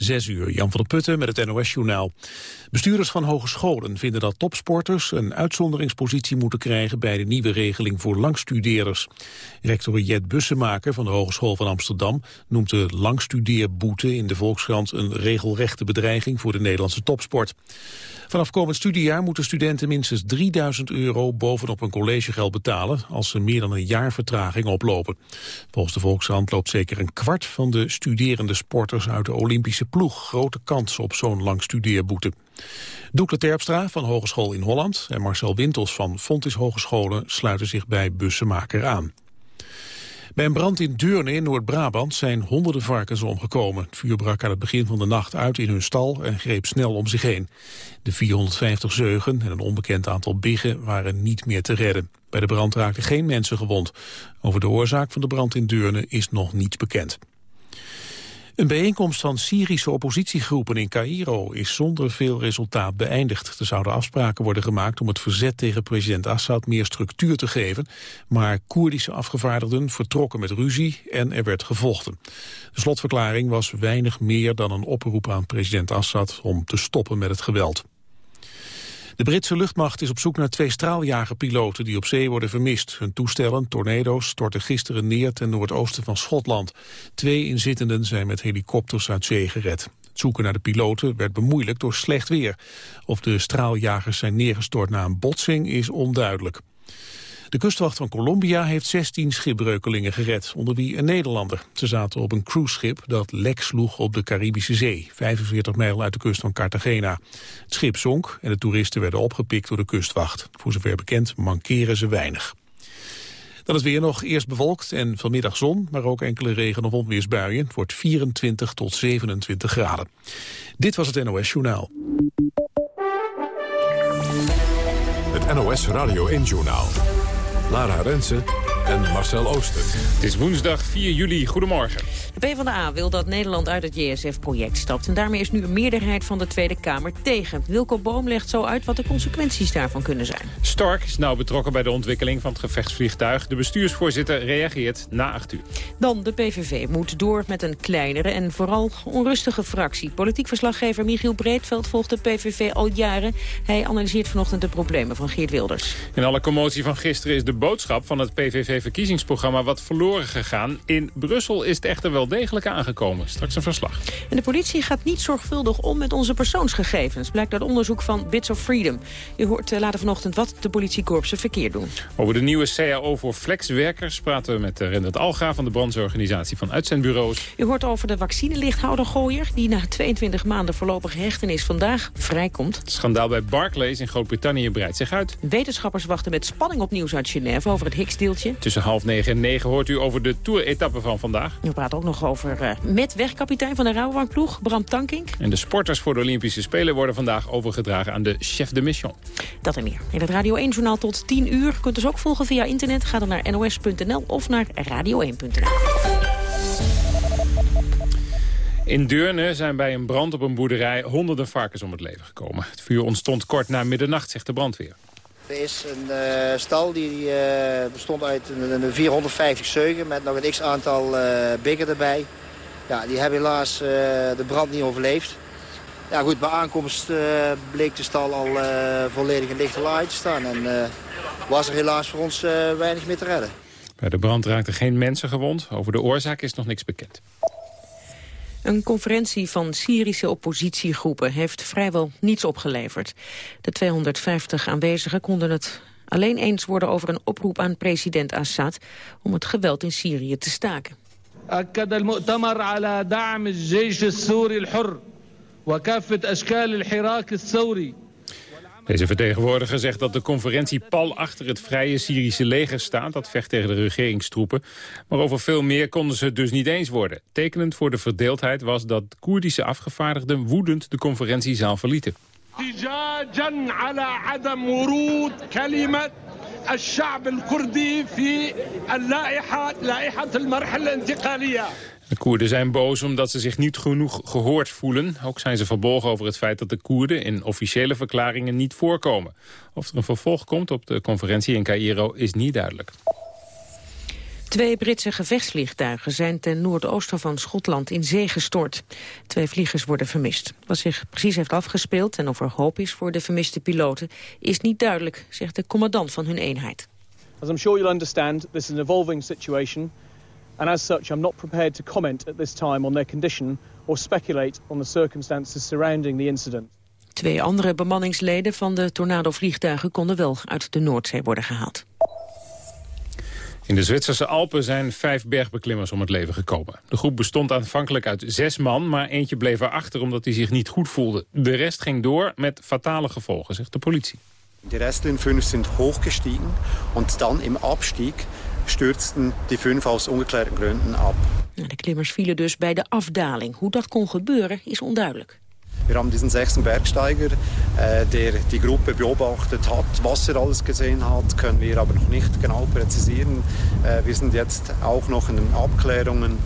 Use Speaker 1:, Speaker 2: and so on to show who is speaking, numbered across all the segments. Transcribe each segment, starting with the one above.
Speaker 1: Zes uur, Jan van der Putten met het NOS-journaal. Bestuurders van hogescholen vinden dat topsporters een uitzonderingspositie moeten krijgen bij de nieuwe regeling voor langstudeerders. Rector Jet Bussemaker van de Hogeschool van Amsterdam noemt de langstudeerboete in de Volkskrant een regelrechte bedreiging voor de Nederlandse topsport. Vanaf komend studiejaar moeten studenten minstens 3000 euro bovenop hun collegegeld betalen als ze meer dan een jaar vertraging oplopen. Volgens de Volkskrant loopt zeker een kwart van de studerende sporters uit de Olympische ploeg grote kans op zo'n lang studeerboete. Doekle Terpstra van Hogeschool in Holland en Marcel Wintels van Fontis Hogescholen sluiten zich bij Bussemaker aan. Bij een brand in Deurne in Noord-Brabant zijn honderden varkens omgekomen. Het vuur brak aan het begin van de nacht uit in hun stal en greep snel om zich heen. De 450 zeugen en een onbekend aantal biggen waren niet meer te redden. Bij de brand raakten geen mensen gewond. Over de oorzaak van de brand in Deurne is nog niets bekend. Een bijeenkomst van Syrische oppositiegroepen in Cairo is zonder veel resultaat beëindigd. Er zouden afspraken worden gemaakt om het verzet tegen president Assad meer structuur te geven, maar Koerdische afgevaardigden vertrokken met ruzie en er werd gevochten. De slotverklaring was weinig meer dan een oproep aan president Assad om te stoppen met het geweld. De Britse luchtmacht is op zoek naar twee straaljagerpiloten die op zee worden vermist. Hun toestellen, tornado's, stortten gisteren neer ten noordoosten van Schotland. Twee inzittenden zijn met helikopters uit zee gered. Het zoeken naar de piloten werd bemoeilijkt door slecht weer. Of de straaljagers zijn neergestort na een botsing is onduidelijk. De kustwacht van Colombia heeft 16 schipbreukelingen gered, onder wie een Nederlander. Ze zaten op een cruiseschip dat lek sloeg op de Caribische Zee, 45 mijl uit de kust van Cartagena. Het schip zonk en de toeristen werden opgepikt door de kustwacht. Voor zover bekend mankeren ze weinig. Dan is weer nog eerst bewolkt en vanmiddag zon, maar ook enkele regen- of onweersbuien. Het wordt 24 tot 27 graden. Dit was het NOS Journaal.
Speaker 2: Het NOS Radio 1 Journaal. Lara Rensen en Marcel Ooster.
Speaker 3: Het is woensdag 4 juli. Goedemorgen.
Speaker 4: De PvdA wil dat Nederland uit het JSF-project stapt. En daarmee is nu een meerderheid van de Tweede Kamer tegen. Wilco Boom legt zo uit wat de consequenties daarvan kunnen zijn.
Speaker 3: Stark is nauw betrokken bij de ontwikkeling van het gevechtsvliegtuig. De bestuursvoorzitter reageert na 8 uur.
Speaker 4: Dan de PVV moet door met een kleinere en vooral onrustige fractie. Politiek verslaggever Michiel Breedveld volgt de PVV al jaren. Hij analyseert vanochtend de problemen van Geert Wilders.
Speaker 3: In alle commotie van gisteren is de boodschap van het PVV-verkiezingsprogramma wat verloren gegaan. In Brussel is het echter wel degelijk aangekomen. Straks een verslag.
Speaker 4: En de politie gaat niet zorgvuldig om met onze persoonsgegevens. Blijkt uit onderzoek van Bits of Freedom. U hoort uh, later vanochtend wat de politiekorpsen verkeerd doen.
Speaker 3: Over de nieuwe CAO voor flexwerkers praten we met Rendert Alga van de brandsorganisatie van uitzendbureaus.
Speaker 4: U hoort over de vaccinelichthouder die na 22 maanden voorlopige hechtenis vandaag vrijkomt.
Speaker 3: Het schandaal bij Barclays in Groot-Brittannië breidt zich uit.
Speaker 4: Wetenschappers wachten met spanning op nieuws uit Genève over het Higgs-deeltje.
Speaker 3: Tussen half negen en negen hoort u over de Tour-etappe van vandaag.
Speaker 4: We praten ook nog over uh, met wegkapitein van de Rabobankploeg, Bram Tankink.
Speaker 3: En de sporters voor de Olympische Spelen worden vandaag overgedragen aan de chef de mission.
Speaker 4: Dat en meer. In het Radio 1-journaal tot 10 uur. Kunt dus ook volgen via internet. Ga dan naar nos.nl of naar radio1.nl.
Speaker 3: In Deurne zijn bij een brand op een boerderij honderden varkens om het leven gekomen. Het vuur ontstond kort na middernacht, zegt de brandweer.
Speaker 5: Er is een uh, stal die uh, bestond uit een, een 450 zeugen met nog een x-aantal uh, erbij. Ja, die hebben helaas de brand niet overleefd. Ja goed, bij aankomst bleek de stal al volledig in lichte laai te staan. En was er helaas voor ons weinig meer te redden.
Speaker 3: Bij de brand raakten geen mensen gewond. Over de oorzaak is nog niks bekend.
Speaker 4: Een conferentie van Syrische oppositiegroepen heeft vrijwel niets opgeleverd. De 250 aanwezigen konden het alleen eens worden over een oproep aan president Assad om het geweld in Syrië te staken.
Speaker 3: Deze vertegenwoordiger zegt dat de conferentie pal achter het vrije Syrische leger staat. Dat vecht tegen de regeringstroepen. Maar over veel meer konden ze het dus niet eens worden. Tekenend voor de verdeeldheid was dat Koerdische afgevaardigden woedend de conferentiezaal verlieten. De Koerden zijn boos omdat ze zich niet genoeg gehoord voelen. Ook zijn ze verbolgen over het feit dat de Koerden in officiële verklaringen niet voorkomen. Of er een vervolg komt op de conferentie in Cairo is niet duidelijk.
Speaker 4: Twee Britse gevechtsvliegtuigen zijn ten noordoosten van Schotland in zee gestort. Twee vliegers worden vermist. Wat zich precies heeft afgespeeld en of er hoop is voor de vermiste piloten... is niet duidelijk, zegt de commandant van hun eenheid.
Speaker 6: As I'm sure you'll understand, this is an evolving situation and as such I'm not prepared to comment at this time on their condition... or speculate on the circumstances surrounding the incident.
Speaker 4: Twee andere bemanningsleden van de tornado-vliegtuigen konden wel uit de Noordzee worden gehaald.
Speaker 3: In de Zwitserse Alpen zijn vijf bergbeklimmers om het leven gekomen. De groep bestond aanvankelijk uit zes man, maar eentje bleef erachter omdat hij zich niet goed voelde. De rest ging door met fatale gevolgen, zegt de politie.
Speaker 7: De restlichen fünf zijn hochgestiegen en dan im Abstieg stürzten die fünf aus ungeklärten Gründen ab.
Speaker 4: De klimmers vielen dus bij de afdaling. Hoe dat kon gebeuren is onduidelijk.
Speaker 7: Wir haben diesen sechsten Bergsteiger, äh, der die Gruppe beobachtet hat. Was er alles gesehen hat, können wir aber noch nicht genau präzisieren. Äh, wir sind jetzt auch noch in den Abklärungen,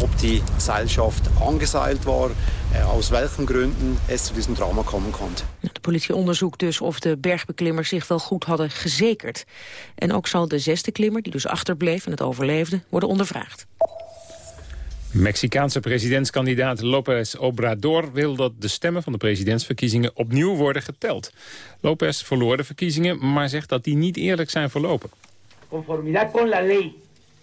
Speaker 7: ob die Seilschaft angeseilt war, äh, aus welchen Gründen es zu diesem Drama kommen konnte.
Speaker 4: De politie onderzoekt dus of de bergbeklimmers zich wel goed hadden gezekerd. En ook zal de zesde klimmer, die dus achterbleef en het overleefde, worden ondervraagd.
Speaker 3: Mexicaanse presidentskandidaat López Obrador wil dat de stemmen van de presidentsverkiezingen opnieuw worden geteld. López verloor de verkiezingen, maar zegt dat die niet eerlijk zijn verlopen.
Speaker 8: Conformidad con la ley,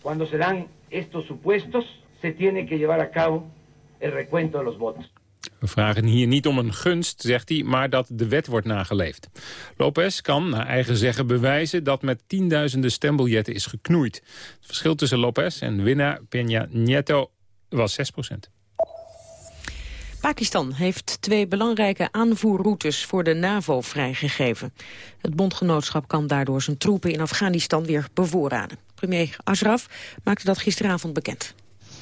Speaker 8: cuando se dan estos supuestos, se tiene que llevar a cabo el recuento de los votos.
Speaker 3: We vragen hier niet om een gunst, zegt hij, maar dat de wet wordt nageleefd. Lopez kan, naar eigen zeggen, bewijzen dat met tienduizenden stembiljetten is geknoeid. Het verschil tussen Lopez en winnaar Peña Nieto was 6 procent.
Speaker 4: Pakistan heeft twee belangrijke aanvoerroutes voor de NAVO vrijgegeven. Het bondgenootschap kan daardoor zijn troepen in Afghanistan weer bevoorraden. Premier Ashraf maakte dat gisteravond bekend.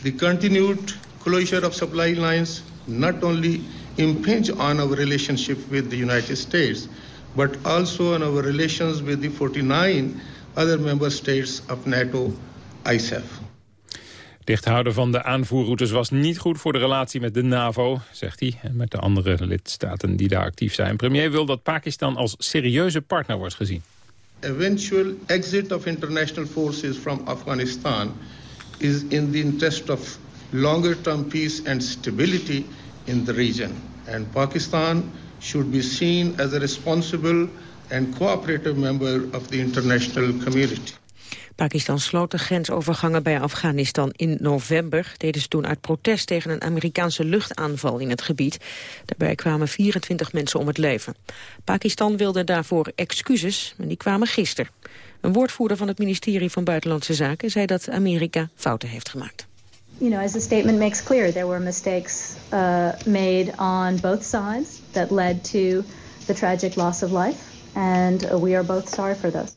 Speaker 9: The continued closure of supply lines not only impinge on our relationship with the United States, but also on our relations with the 49 other member states of NATO, ISAF.
Speaker 3: Dichthouden van de aanvoerroutes was niet goed voor de relatie met de NAVO, zegt hij, en met de andere lidstaten die daar actief zijn. Premier wil dat Pakistan als serieuze partner wordt gezien.
Speaker 9: Eventual exit of international forces from Afghanistan is in the interest of longer-term peace and stability in the region. And Pakistan should be seen as a responsible and cooperative member of the international community.
Speaker 4: Pakistan sloot de grensovergangen bij Afghanistan in november. Deden ze toen uit protest tegen een Amerikaanse luchtaanval in het gebied. Daarbij kwamen 24 mensen om het leven. Pakistan wilde daarvoor excuses, en die kwamen gisteren. Een woordvoerder van het ministerie van Buitenlandse Zaken zei dat Amerika fouten heeft gemaakt.
Speaker 10: You know, as the statement makes clear, there were mistakes uh, made on both sides that led to the tragic loss of life. And uh, we are both sorry for those.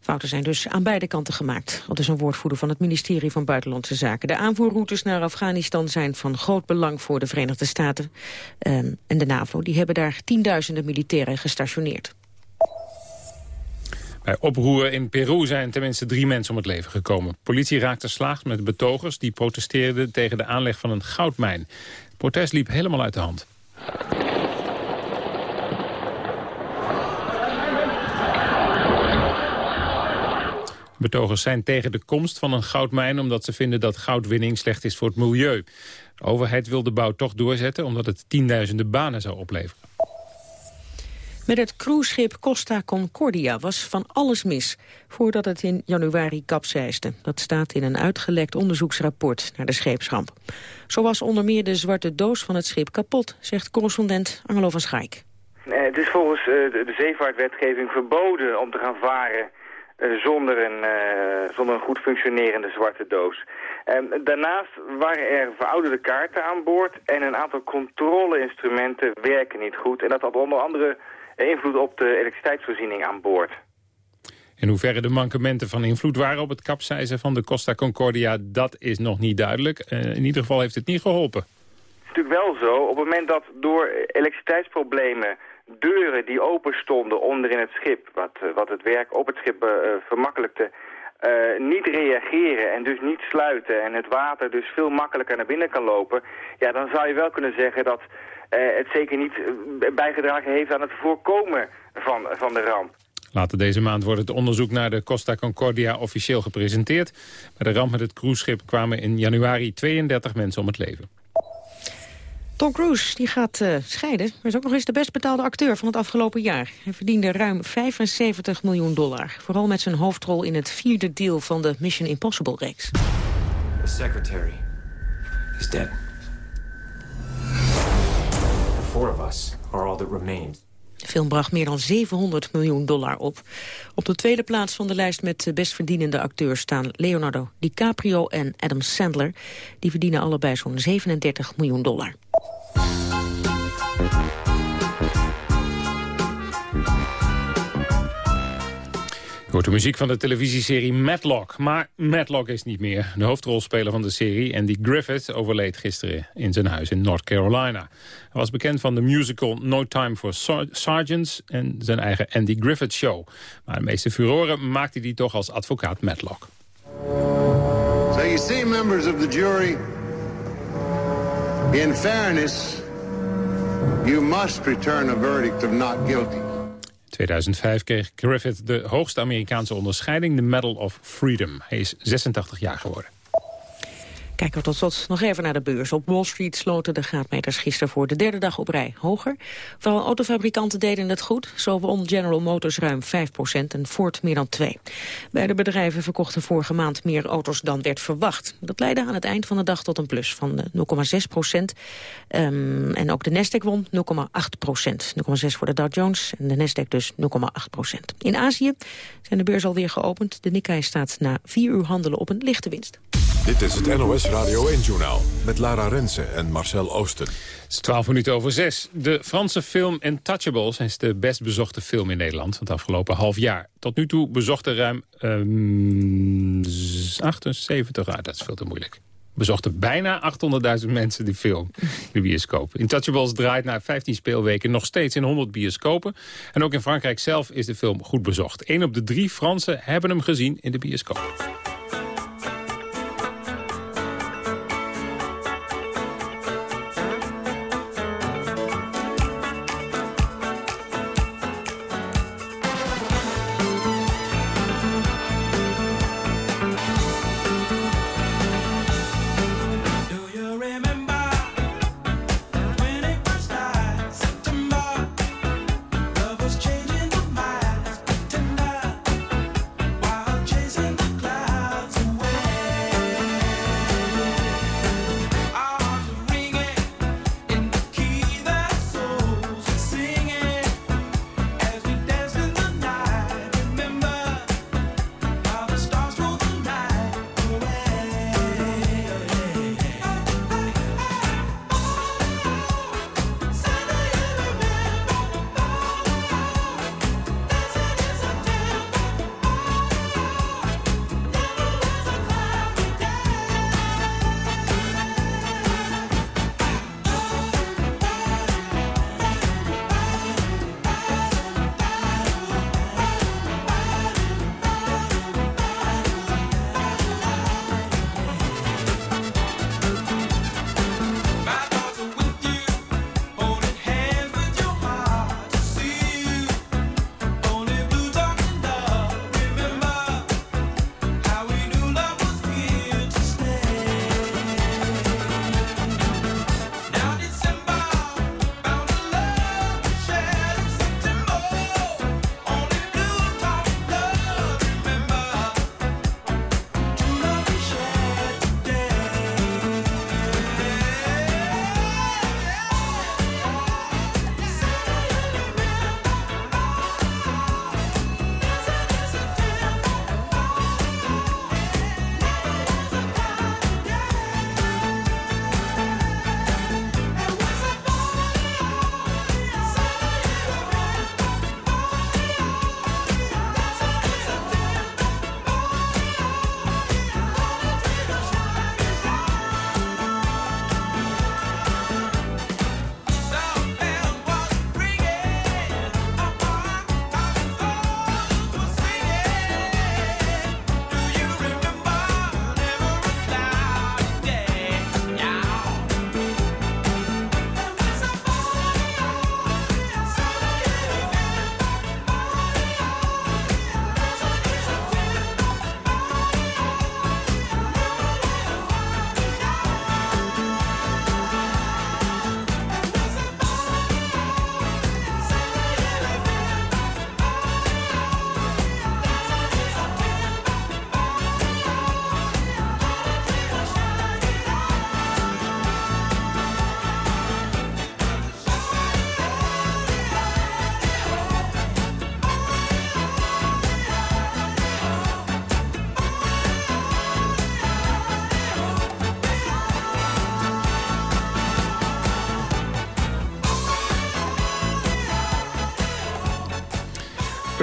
Speaker 4: Fouten zijn dus aan beide kanten gemaakt. Dat is een woordvoerder van het ministerie van Buitenlandse Zaken. De aanvoerroutes naar Afghanistan zijn van groot belang voor de Verenigde Staten. Um, en de NAVO die hebben daar tienduizenden militairen gestationeerd.
Speaker 3: Bij oproer in Peru zijn tenminste drie mensen om het leven gekomen. Politie raakte slaag met betogers die protesteerden tegen de aanleg van een goudmijn. Het protest liep helemaal uit de hand. Betogers zijn tegen de komst van een goudmijn... omdat ze vinden dat goudwinning slecht is voor het milieu. De overheid wil de bouw toch doorzetten... omdat het tienduizenden banen zou opleveren.
Speaker 4: Met het cruiseschip Costa Concordia was van alles mis... voordat het in januari kapseisde. Dat staat in een uitgelekt onderzoeksrapport naar de scheepsramp. Zo was onder meer de zwarte doos van het schip kapot... zegt correspondent Angelo van Schaik.
Speaker 11: Het is volgens eh, de zeevaartwetgeving verboden om te gaan varen eh, zonder, een, uh, zonder een goed functionerende zwarte doos. Um, daarnaast waren er verouderde kaarten aan boord en een aantal controleinstrumenten werken niet goed. En dat had onder andere invloed op de elektriciteitsvoorziening aan boord.
Speaker 3: In hoeverre de mankementen van invloed waren op het kapseizen van de Costa Concordia, dat is nog niet duidelijk. Uh, in ieder geval heeft het niet geholpen.
Speaker 11: Het is natuurlijk wel zo, op het moment dat door elektriciteitsproblemen deuren die open stonden onderin het schip, wat, eh, wat het werk op het schip uh, vermakkelijkte, uh, niet reageren en dus niet sluiten en het water dus veel makkelijker naar binnen kan lopen, ja, dan zou je wel kunnen zeggen dat het zeker niet bijgedragen heeft aan het voorkomen van, van de ramp.
Speaker 3: Later deze maand wordt het onderzoek naar de Costa Concordia officieel gepresenteerd. Bij de ramp met het cruiseschip kwamen in januari 32 mensen om het leven.
Speaker 4: Tom Cruise die gaat uh, scheiden. Hij is ook nog eens de best betaalde acteur van het afgelopen jaar. Hij verdiende ruim 75 miljoen dollar. Vooral met zijn hoofdrol in het vierde deel van de Mission Impossible-reeks. The secretary is dead. Of us all that. De film bracht meer dan 700 miljoen dollar op. Op de tweede plaats van de lijst met best verdienende acteurs staan Leonardo DiCaprio en Adam Sandler. Die verdienen allebei zo'n 37 miljoen dollar.
Speaker 3: Je de muziek van de televisieserie Matlock. Maar Matlock is niet meer. De hoofdrolspeler van de serie, Andy Griffith, overleed gisteren in zijn huis in North Carolina. Hij was bekend van de musical No Time for Sergeants en zijn eigen Andy Griffith Show. Maar de meeste furoren maakte hij toch als advocaat Matlock. So you see members of the jury, in fairness, you must return a verdict of not guilty. 2005 kreeg Griffith de hoogste Amerikaanse onderscheiding, de Medal of Freedom. Hij is 86 jaar geworden.
Speaker 4: Kijken we tot slot nog even naar de beurs. Op Wall Street sloten de graadmeters gisteren voor de derde dag op rij hoger. Vooral autofabrikanten deden het goed. Zo won General Motors ruim 5% en Ford meer dan 2. Beide bedrijven verkochten vorige maand meer auto's dan werd verwacht. Dat leidde aan het eind van de dag tot een plus van 0,6 eh, procent. Um, en ook de Nasdaq won 0,8 procent. 0,6 voor de Dow Jones en de Nasdaq dus 0,8 procent. In Azië zijn de beurs alweer geopend. De Nikkei staat na vier uur handelen op een lichte winst.
Speaker 2: Dit is het NOS Radio 1-journaal met Lara Rensen en Marcel Oosten.
Speaker 3: Het is 12 minuten over 6. De Franse film Intouchables is de best bezochte film in Nederland... van het afgelopen half jaar. Tot nu toe bezochten ruim um, 78... Ah, dat is veel te moeilijk. Bezochten bijna 800.000 mensen die film in de bioscoop. Intouchables draait na 15 speelweken nog steeds in 100 bioscopen. En ook in Frankrijk zelf is de film goed bezocht. Een op de drie Fransen hebben hem gezien in de bioscoop.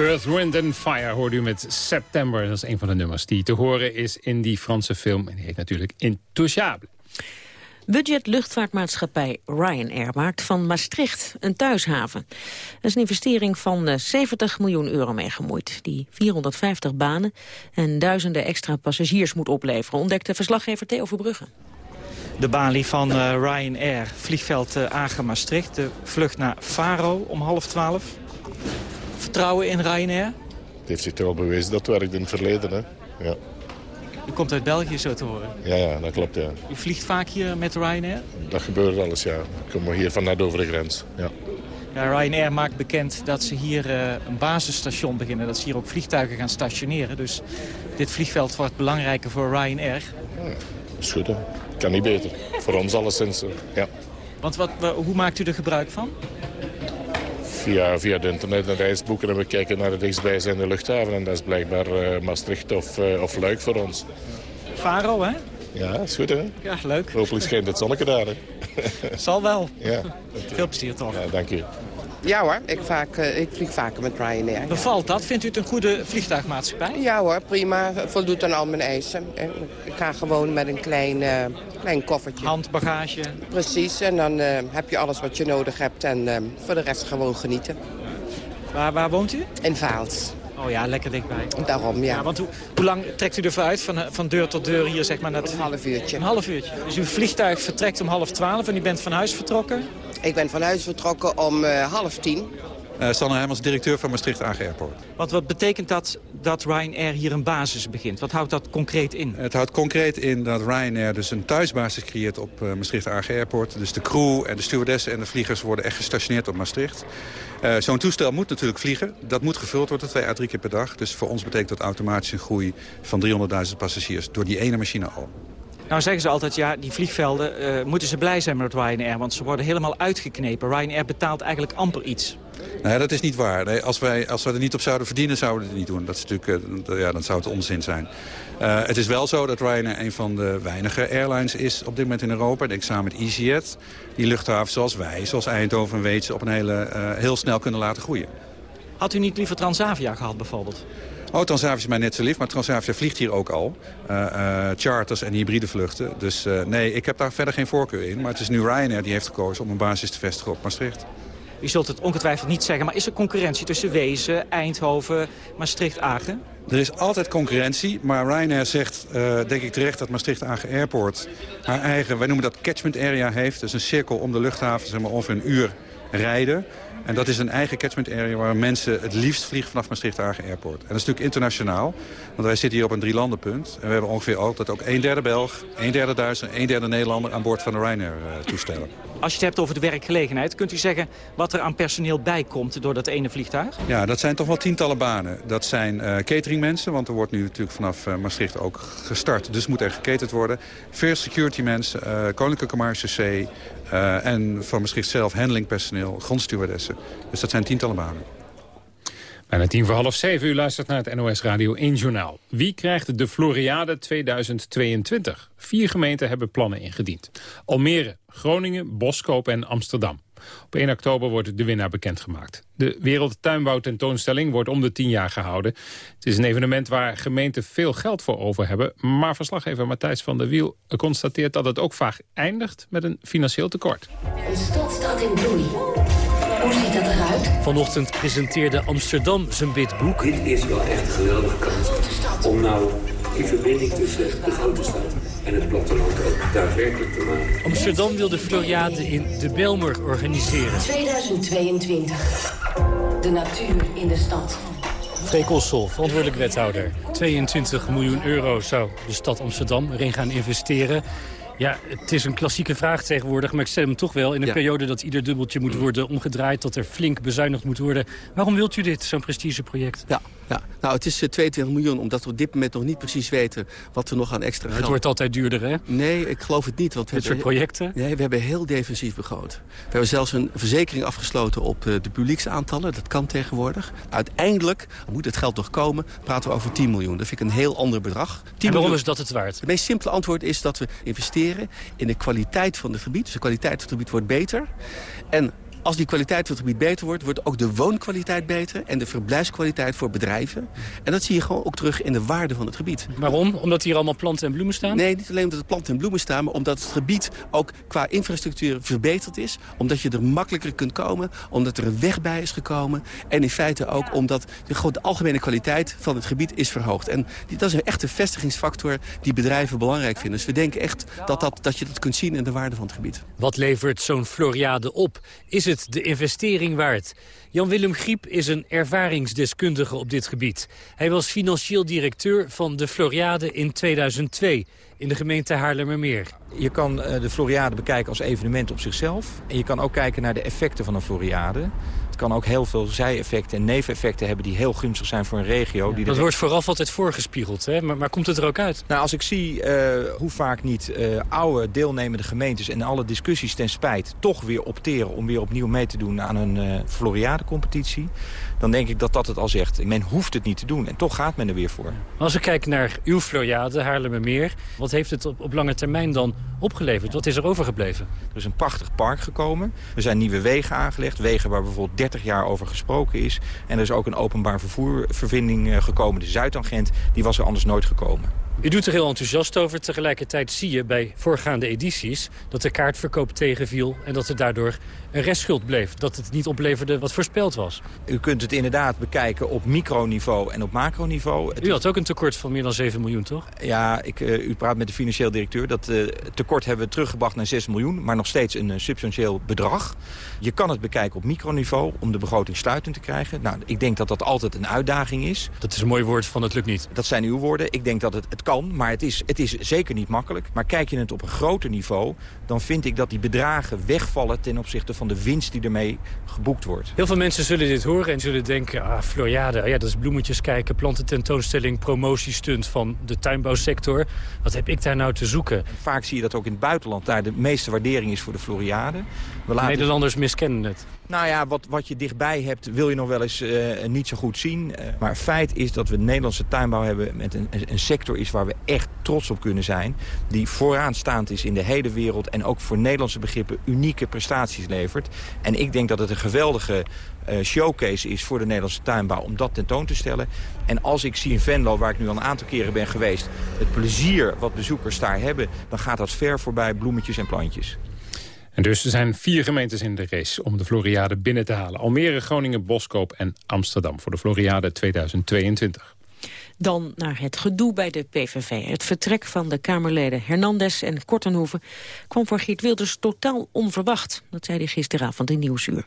Speaker 3: Earth, Wind and Fire hoorde u met September. Dat is een van de nummers die te horen is in die Franse film. En die heet natuurlijk Intouchable.
Speaker 4: Budget luchtvaartmaatschappij Ryanair maakt van Maastricht een thuishaven. Er is een investering van 70 eh, miljoen euro mee gemoeid... die 450 banen en duizenden extra passagiers moet opleveren... ontdekte verslaggever Theo Verbrugge.
Speaker 12: De balie van uh, Ryanair, vliegveld uh, Agen-Maastricht. De vlucht naar Faro om half twaalf. Vertrouwen in Ryanair?
Speaker 13: Het heeft zich toch al bewezen dat het werkt in het verleden. Hè? Ja.
Speaker 12: U komt uit België, zo te horen.
Speaker 13: Ja, ja, dat klopt, ja.
Speaker 12: U vliegt vaak hier met Ryanair?
Speaker 13: Dat gebeurt alles, ja. Ik kom hier van net over de grens, ja.
Speaker 12: ja Ryanair maakt bekend dat ze hier uh, een basisstation beginnen. Dat ze hier ook vliegtuigen gaan stationeren. Dus dit vliegveld wordt belangrijker voor Ryanair.
Speaker 13: Ja, is goed, hè. Kan niet beter. voor ons alleszins, ja.
Speaker 12: Want wat, hoe maakt u er gebruik van?
Speaker 13: Via, via het internet een reis boeken en we kijken naar de dichtstbijzijnde luchthaven. En dat is blijkbaar uh, Maastricht of, uh, of Luik voor ons.
Speaker 12: Faro, hè?
Speaker 13: Ja, is goed, hè?
Speaker 12: Ja, leuk.
Speaker 13: Hopelijk schijnt het zonnetje daar, hè?
Speaker 12: Zal wel.
Speaker 13: Ja.
Speaker 12: Veel plezier, toch?
Speaker 13: Ja, dank u.
Speaker 14: Ja hoor, ik, vaak, uh, ik vlieg vaker met Ryanair.
Speaker 12: Bevalt dat? Vindt u het een goede vliegtuigmaatschappij?
Speaker 14: Ja hoor, prima. Voldoet aan al mijn eisen. Ik ga gewoon met een klein, uh, klein koffertje.
Speaker 12: Handbagage.
Speaker 14: Precies, en dan uh, heb je alles wat je nodig hebt en voor de rest gewoon genieten.
Speaker 12: Waar, waar woont u?
Speaker 14: In Vaals.
Speaker 12: Oh ja, lekker dichtbij.
Speaker 14: Daarom, ja.
Speaker 12: ja want hoe, hoe lang trekt u ervoor uit van, van deur tot deur hier, zeg maar? Net...
Speaker 14: Een half uurtje.
Speaker 12: Een half uurtje. Dus uw vliegtuig vertrekt om half twaalf en u bent van huis vertrokken?
Speaker 14: Ik ben van huis vertrokken om uh, half tien.
Speaker 15: Uh, Sanne Heijmans, directeur van Maastricht AG Airport.
Speaker 12: Wat, wat betekent dat dat Ryanair hier een basis begint? Wat houdt dat concreet in?
Speaker 15: Het houdt concreet in dat Ryanair dus een thuisbasis creëert op uh, Maastricht AG Airport. Dus de crew en de stewardessen en de vliegers worden echt gestationeerd op Maastricht. Uh, Zo'n toestel moet natuurlijk vliegen. Dat moet gevuld worden twee à drie keer per dag. Dus voor ons betekent dat automatisch een groei van 300.000 passagiers door die ene machine al.
Speaker 12: Nou zeggen ze altijd, ja, die vliegvelden uh, moeten ze blij zijn met Ryanair. Want ze worden helemaal uitgeknepen. Ryanair betaalt eigenlijk amper iets.
Speaker 15: Nee, dat is niet waar. Nee, als, wij, als we er niet op zouden verdienen, zouden we het niet doen. Dat is natuurlijk, uh, ja, dan zou het onzin zijn. Uh, het is wel zo dat Ryanair een van de weinige airlines is op dit moment in Europa. Ik denk samen met EasyJet. Die luchthaven zoals wij, zoals Eindhoven en op een hele, heel snel kunnen laten groeien.
Speaker 12: Had u niet liever Transavia gehad bijvoorbeeld?
Speaker 15: Oh, Transavia is mij net zo lief, maar Transavia vliegt hier ook al. Uh, uh, charters en hybride vluchten. Dus uh, nee, ik heb daar verder geen voorkeur in. Maar het is nu Ryanair die heeft gekozen om een basis te vestigen op Maastricht.
Speaker 12: U zult het ongetwijfeld niet zeggen, maar is er concurrentie tussen Wezen, Eindhoven, Maastricht, Agen?
Speaker 15: Er is altijd concurrentie, maar Ryanair zegt, uh, denk ik terecht, dat Maastricht-Agen Airport haar eigen, wij noemen dat catchment area heeft. Dus een cirkel om de luchthaven, zeg maar ongeveer een uur rijden. En dat is een eigen catchment area waar mensen het liefst vliegen vanaf Maastricht Agen Airport. En dat is natuurlijk internationaal, want wij zitten hier op een drielandenpunt. En we hebben ongeveer altijd ook een derde Belg, een derde Duitser, een derde Nederlander aan boord van de Ryanair uh, toestellen.
Speaker 12: Als je het hebt over de werkgelegenheid, kunt u zeggen wat er aan personeel bijkomt door dat ene vliegtuig?
Speaker 15: Ja, dat zijn toch wel tientallen banen. Dat zijn uh, cateringmensen, want er wordt nu natuurlijk vanaf uh, Maastricht ook gestart. Dus moet er gecaterd worden. First security mensen, uh, Koninklijke Marechaussee uh, en van Maastricht zelf handlingpersoneel, grondstewardessen. Dus dat zijn tientallen banen.
Speaker 3: Bijna tien voor half zeven, u luistert naar het NOS Radio 1 Journaal. Wie krijgt de Floriade 2022? Vier gemeenten hebben plannen ingediend. Almere, Groningen, Boskoop en Amsterdam. Op 1 oktober wordt de winnaar bekendgemaakt. De Wereldtuinbouwtentoonstelling wordt om de 10 jaar gehouden. Het is een evenement waar gemeenten veel geld voor over hebben. Maar verslaggever Matthijs van der Wiel constateert dat het ook vaak eindigt met een financieel tekort.
Speaker 16: Een stad staat in bloei. Hoe ziet dat eruit?
Speaker 17: Vanochtend presenteerde Amsterdam zijn bidboek.
Speaker 18: Dit is wel echt een geweldige kans om nou die verbinding tussen de grote stad en het platteland ook daadwerkelijk te maken.
Speaker 17: Amsterdam wil de Floriade in de Belmer organiseren.
Speaker 16: 2022. De natuur in de stad.
Speaker 17: Freek Kossel, verantwoordelijk wethouder. 22 miljoen euro zou de stad Amsterdam erin gaan investeren. Ja, het is een klassieke vraag tegenwoordig, maar ik stel hem toch wel. In een
Speaker 19: Ja.
Speaker 17: periode dat ieder dubbeltje moet worden omgedraaid... dat er flink bezuinigd moet worden. Waarom wilt u dit, zo'n prestigeproject?
Speaker 19: Ja, ja. Nou, het is eh, 22 miljoen, omdat we op dit moment nog niet precies weten... wat we nog aan extra
Speaker 17: Het
Speaker 19: geld...
Speaker 17: wordt altijd duurder, hè?
Speaker 19: Nee, ik geloof het niet. Want we
Speaker 17: Dit
Speaker 19: hebben-
Speaker 17: soort projecten?
Speaker 19: Nee, we hebben heel defensief begroot. We hebben zelfs een verzekering afgesloten op eh, de publieksaantallen. Dat kan tegenwoordig. Uiteindelijk, moet het geld nog komen, praten we over 10 miljoen. Dat vind ik een heel ander bedrag. 10
Speaker 17: En waarom
Speaker 19: miljoen-
Speaker 17: is dat het waard?
Speaker 19: Het meest simpele antwoord is dat we investeren in de kwaliteit van het gebied. Dus de kwaliteit van het gebied wordt beter. En Als die kwaliteit van het gebied beter wordt, wordt ook de woonkwaliteit beter... en de verblijfskwaliteit voor bedrijven. En dat zie je gewoon ook terug in de waarde van het gebied.
Speaker 17: Waarom? Omdat hier allemaal planten en bloemen staan?
Speaker 19: Nee, niet alleen omdat er planten en bloemen staan... maar omdat het gebied ook qua infrastructuur verbeterd is. Omdat je er makkelijker kunt komen. Omdat er een weg bij is gekomen. En in feite ook omdat de, de algemene kwaliteit van het gebied is verhoogd. En dat is een echte vestigingsfactor die bedrijven belangrijk vinden. Dus we denken echt dat, dat, dat je dat kunt zien in de waarde van het gebied.
Speaker 17: Wat levert zo'n Floriade op? Is het de investering waard? Jan-Willem Griep is een ervaringsdeskundige op dit gebied. Hij was financieel directeur van de Floriade in 2002 in de gemeente Haarlemmermeer.
Speaker 20: Je kan eh, de Floriade bekijken als evenement op zichzelf. En je kan ook kijken naar de effecten van een Floriade. Het kan ook heel veel zijeffecten en neveneffecten hebben die heel gunstig zijn voor een regio. die
Speaker 17: dat wordt vooraf altijd voorgespiegeld, hè? Maar, maar, komt het er ook uit?
Speaker 20: Nou, als ik zie uh, hoe vaak niet uh, oude deelnemende gemeentes en alle discussies ten spijt toch weer opteren om weer opnieuw mee te doen aan een uh, Floriade-competitie dan denk ik dat dat het al zegt. Men hoeft het niet te doen en toch gaat men er weer voor.
Speaker 17: Als we kijken naar uw Floriade, Haarlemmermeer... wat heeft het op, op lange termijn dan opgeleverd? Wat is er overgebleven?
Speaker 20: Er is een prachtig park gekomen. Er zijn nieuwe wegen aangelegd. Wegen waar bijvoorbeeld 30 jaar over gesproken is. En er is ook een openbaar vervoerverbinding eh, gekomen. De Zuidtangent, die was er anders nooit gekomen.
Speaker 17: U doet er heel enthousiast over. Tegelijkertijd zie je bij voorgaande edities dat de kaartverkoop tegenviel... en dat er daardoor restschuld bleef. Dat het niet opleverde wat voorspeld was.
Speaker 20: U kunt het inderdaad bekijken op microniveau en op macroniveau.
Speaker 17: U had ook een tekort van meer dan 7 miljoen, toch?
Speaker 20: Ja, ik, uh, u praat met de financieel directeur. Dat uh, tekort hebben we teruggebracht naar 6 miljoen, maar nog steeds een uh, substantieel bedrag. Je kan het bekijken op microniveau om de begroting sluitend te krijgen. Nou, ik denk dat dat altijd een uitdaging is.
Speaker 17: Dat is een mooi woord van het lukt niet.
Speaker 20: Dat zijn uw woorden. Ik denk dat het, het kan, maar het is, het is zeker niet makkelijk. Maar kijk je het op een groter niveau, dan vind ik dat die bedragen wegvallen ten opzichte van de winst die ermee geboekt wordt.
Speaker 17: Heel veel mensen zullen dit horen en zullen denken... ah, Floriade, ja, dat is bloemetjes kijken, plantententoonstelling... promotiestunt van de tuinbouwsector. Wat heb ik daar nou te zoeken?
Speaker 20: Vaak zie je dat ook in het buitenland daar de meeste waardering is voor de Floriade.
Speaker 17: We laten... Nederlanders miskennen het.
Speaker 20: Nou ja, wat, wat je dichtbij hebt wil je nog wel eens uh, niet zo goed zien. Uh, maar feit is dat we Nederlandse tuinbouw hebben met een, een sector is waar we echt trots op kunnen zijn. Die vooraanstaand is in de hele wereld en ook voor Nederlandse begrippen unieke prestaties levert. En ik denk dat het een geweldige uh, showcase is voor de Nederlandse tuinbouw om dat tentoon te stellen. En als ik zie in Venlo, waar ik nu al een aantal keren ben geweest... het plezier wat bezoekers daar hebben, dan gaat dat ver voorbij bloemetjes en plantjes.
Speaker 3: En dus er zijn vier gemeentes in de race om de Floriade binnen te halen. Almere, Groningen, Boskoop en Amsterdam voor de Floriade 2022.
Speaker 4: Dan naar het gedoe bij de PVV. Het vertrek van de Kamerleden Hernandez en Kortenhoeven kwam voor Geert Wilders totaal onverwacht. Dat zei hij gisteravond in Nieuwsuur.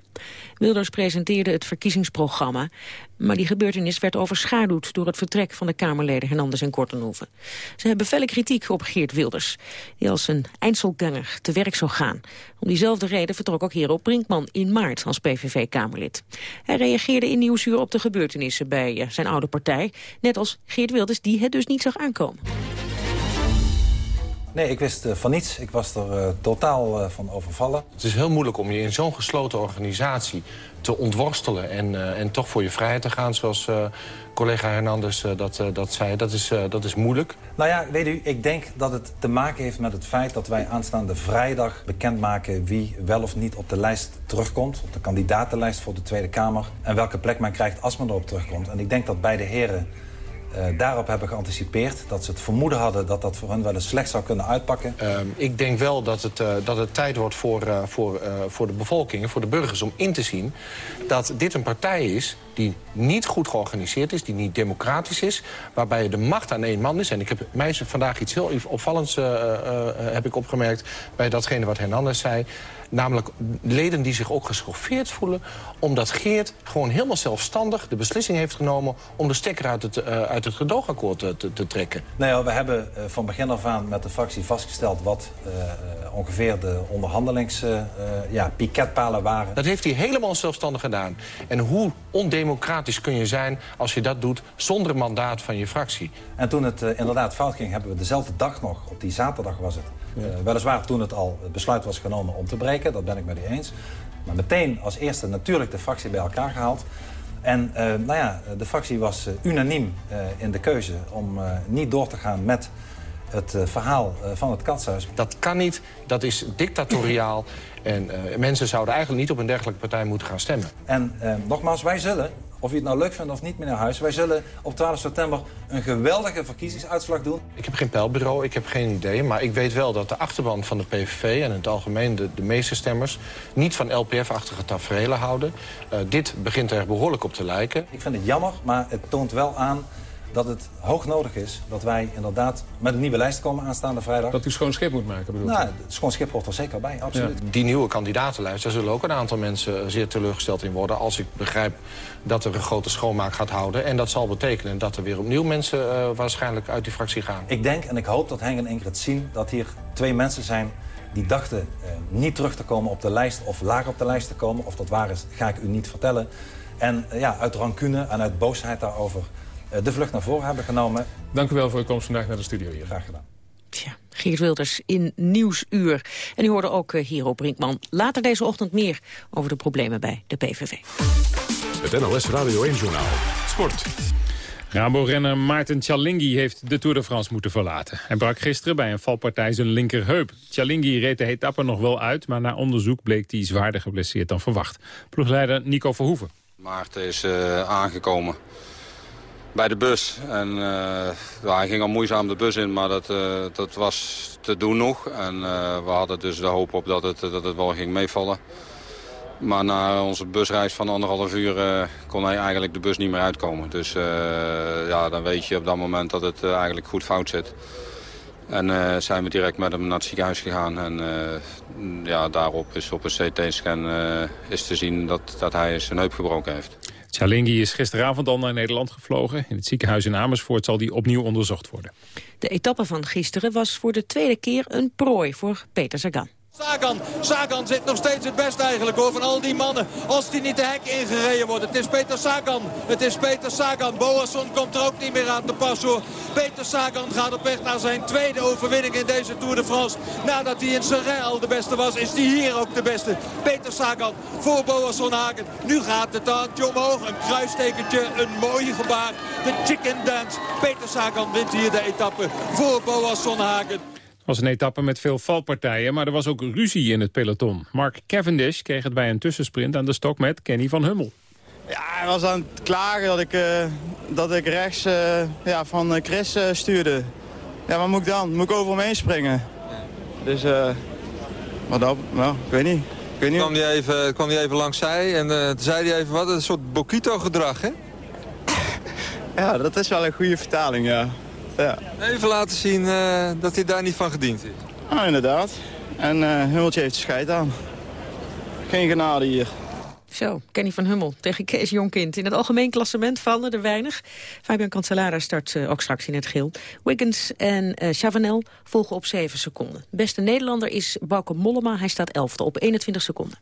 Speaker 4: Wilders presenteerde het verkiezingsprogramma. Maar die gebeurtenis werd overschaduwd door het vertrek van de Kamerleden Hernandez en Kortenhoeven. Ze hebben felle kritiek op Geert Wilders, die als een Einzelganger te werk zou gaan. Om diezelfde reden vertrok ook Hero Brinkman in maart als PVV-Kamerlid. Hij reageerde in Nieuwsuur op de gebeurtenissen bij eh, zijn oude partij, net als Geert Wilders die het dus niet zag aankomen.
Speaker 21: Nee, ik wist uh, van niets. Ik was er uh, totaal uh, van overvallen.
Speaker 22: Het is heel moeilijk om je in zo'n gesloten organisatie te ontworstelen... en, en toch voor je vrijheid te gaan, zoals collega Hernandez dat, dat zei. Dat is, dat is moeilijk.
Speaker 21: Nou ja, weet u, ik denk dat het te maken heeft met het feit... dat wij aanstaande vrijdag bekendmaken wie wel of niet op de lijst terugkomt. Op de kandidatenlijst voor de Tweede Kamer. En welke plek men krijgt als men erop terugkomt. En ik denk dat beide heren uh, daarop hebben geanticipeerd. Dat ze het vermoeden hadden dat dat voor hen wel eens slecht zou kunnen uitpakken.
Speaker 22: Uh, ik denk wel dat het, uh, dat het tijd wordt voor, voor, voor de bevolking voor de burgers om in te zien... dat dit een partij is die niet goed georganiseerd is, die niet democratisch is... waarbij de macht aan één man is. En ik heb mij vandaag iets heel opvallends heb ik opgemerkt... bij datgene wat Hernandez zei... Namelijk leden die zich ook geschoffeerd voelen... omdat Geert gewoon helemaal zelfstandig de beslissing heeft genomen... om de stekker uit het, uh, uit het gedoogakkoord te, te, trekken.
Speaker 21: Nou we hebben van begin af aan met de fractie vastgesteld... wat ongeveer de onderhandelings ja, waren.
Speaker 22: Dat heeft hij helemaal zelfstandig gedaan. En hoe ondemocratisch kun je zijn als je dat doet... zonder mandaat van je fractie?
Speaker 21: En toen het inderdaad fout ging, hebben we dezelfde dag nog... op die zaterdag was het. Uh, weliswaar toen het al het besluit was genomen om te breken, dat ben ik met u eens. Maar meteen als eerste natuurlijk de fractie bij elkaar gehaald. En uh, nou ja, de fractie was unaniem in de keuze om niet door te gaan met het uh, verhaal uh, van het katshuis.
Speaker 22: Dat kan niet, dat is dictatoriaal. en uh, mensen zouden eigenlijk niet op een dergelijke partij moeten gaan stemmen.
Speaker 21: En nogmaals, wij zullen of je het nou leuk vindt of niet, meneer Huis. Wij zullen op 12 september een geweldige verkiezingsuitslag doen.
Speaker 22: Ik heb geen pijlbureau, ik heb geen idee. Maar ik weet wel dat de achterban van de PVV en in het algemeen de, de meeste stemmers... niet van LPF-achtige tafereelen houden. Uh, dit begint er behoorlijk op te lijken.
Speaker 21: Ik vind het jammer, maar het toont wel aan dat het hoog nodig is dat wij inderdaad met een nieuwe lijst komen aanstaande vrijdag.
Speaker 3: Dat u schoon schip moet maken, bedoel
Speaker 21: Nou, schoon schip hoort er zeker bij, absoluut.
Speaker 22: Die nieuwe kandidatenlijst, daar zullen ook een aantal mensen zeer teleurgesteld in worden... als ik begrijp dat er een grote schoonmaak gaat houden. En dat zal betekenen dat er weer opnieuw mensen uh, waarschijnlijk uit die fractie gaan.
Speaker 21: Ik denk en ik hoop dat Henk en Ingrid zien dat hier twee mensen zijn die dachten uh, niet terug te komen op de lijst of lager op de lijst te komen. Of dat waar is, ga ik u niet vertellen. En uh, ja, uit rancune en uit boosheid daarover eh, de vlucht naar voren hebben genomen.
Speaker 3: Dank u wel voor uw komst vandaag naar de studio hier.
Speaker 21: Graag gedaan.
Speaker 4: Tja, Geert Wilders in Nieuwsuur. En u hoorde ook uh, Hero Brinkman later deze ochtend meer over de problemen bij de PVV.
Speaker 2: Het NOS Radio 1-journaal. Sport.
Speaker 3: Rabo-renner Maarten Cialinghi heeft de Tour de France moeten verlaten. Hij brak gisteren bij een valpartij zijn linkerheup. Cialinghi reed de etappe nog wel uit, maar na onderzoek bleek hij zwaarder geblesseerd dan verwacht. Ploegleider Nico Verhoeven.
Speaker 23: Maarten is uh, aangekomen bij de bus. En uh, hij ging al moeizaam de bus in, maar dat, uh, dat was te doen nog. En uh, we hadden dus de hoop op dat het, dat het wel ging meevallen. Maar na onze busreis van anderhalf uur kon hij eigenlijk de bus niet meer uitkomen. Dus ja, dan weet je op dat moment dat het eigenlijk goed fout zit. En zijn we direct met hem naar het ziekenhuis gegaan. En ja, daarop is op een CT-scan is te zien dat, dat hij zijn heup gebroken heeft.
Speaker 3: Chalingi is gisteravond al naar Nederland gevlogen. In het ziekenhuis in Amersfoort zal die opnieuw onderzocht worden.
Speaker 4: De etappe van gisteren was voor de tweede keer een prooi voor Peter Sagan.
Speaker 24: Sagan. Sagan zit nog steeds het best eigenlijk hoor van al die mannen. Als die niet de hek ingereden wordt. Het is Peter Sagan. Het is Peter Sagan. Boasson komt er ook niet meer aan te pas hoor. Peter Sagan gaat op weg naar zijn tweede overwinning in deze Tour de France. Nadat hij in Serrain al de beste was, is hij hier ook de beste. Peter Sagan voor Boasson Hagen. Nu gaat het taantje omhoog. Een kruistekentje, een mooie gebaar. De chicken dance. Peter Sagan wint hier de etappe voor Boasson Hagen
Speaker 3: was een etappe met veel valpartijen, maar er was ook ruzie in het peloton. Mark Cavendish kreeg het bij een tussensprint aan de stok met Kenny van Hummel.
Speaker 25: Ja, hij was aan het klagen dat ik, uh, dat ik rechts uh, ja, van eh, Chris uh, stuurde. Ja, wat moet ik dan? Moet ik over hem heen springen? Dus, eh, wat dan? Nou, ik weet niet. Ik weet niet.
Speaker 26: Kwam hij even, kwam hij even langs zij en toen zei hij even wat, een soort Bokito-gedrag, hè?
Speaker 25: ja, dat is wel een goede vertaling, ja. Ja.
Speaker 26: Even laten zien uh, dat hij daar niet van gediend is.
Speaker 25: Ah, inderdaad. En uh, Hummeltje heeft de scheid aan. Geen genade hier.
Speaker 4: Zo, Kenny van Hummel tegen Kees Jonkind. In het algemeen klassement vallen er weinig. Fabian Cancellara start uh, ook straks in het geel. Wiggins en uh, Chavanel volgen op 7 seconden. Beste Nederlander is Bauke Mollema. Hij staat 11e op 21 seconden.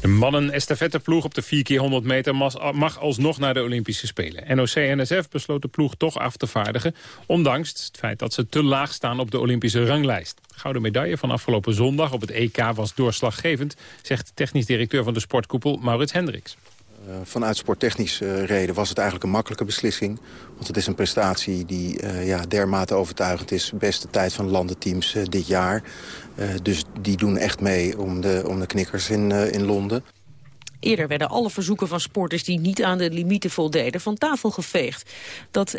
Speaker 3: De mannen-estafetteploeg op de 4 keer 100 meter mag alsnog naar de Olympische Spelen. NOC-NSF besloot de ploeg toch af te vaardigen... ondanks het feit dat ze te laag staan op de Olympische ranglijst. De gouden medaille van afgelopen zondag op het EK was doorslaggevend... zegt technisch directeur van de sportkoepel Maurits Hendricks.
Speaker 27: Uh, vanuit sporttechnisch uh, reden was het eigenlijk een makkelijke beslissing. Want het is een prestatie die uh, ja, dermate overtuigend is. Beste tijd van landenteams dit jaar. dus die doen echt mee om de, om de knikkers in, in Londen.
Speaker 4: Eerder werden alle verzoeken van sporters die niet aan de limieten voldeden van tafel geveegd. Dat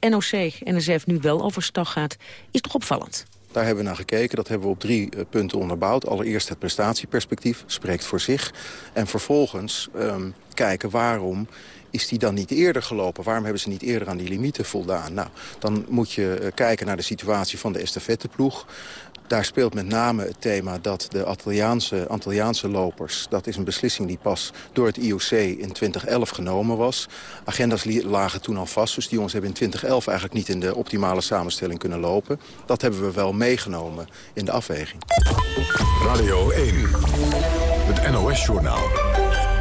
Speaker 4: NOC-NSF nu wel overstag gaat, is toch opvallend.
Speaker 27: Daar hebben we naar gekeken. Dat hebben we op drie uh, punten onderbouwd. Allereerst het prestatieperspectief, spreekt voor zich. En vervolgens um, kijken waarom is die dan niet eerder gelopen? Waarom hebben ze niet eerder aan die limieten voldaan? Nou, dan moet je uh, kijken naar de situatie van de estafetteploeg. Daar speelt met name het thema dat de Antilliaanse, Antilliaanse lopers... dat is een beslissing die pas door het IOC in 2011 genomen was. Agendas lagen toen al vast, dus die jongens hebben in 2011... eigenlijk niet in de optimale samenstelling kunnen lopen. Dat hebben we wel meegenomen in de afweging.
Speaker 2: Radio 1, het NOS-journaal.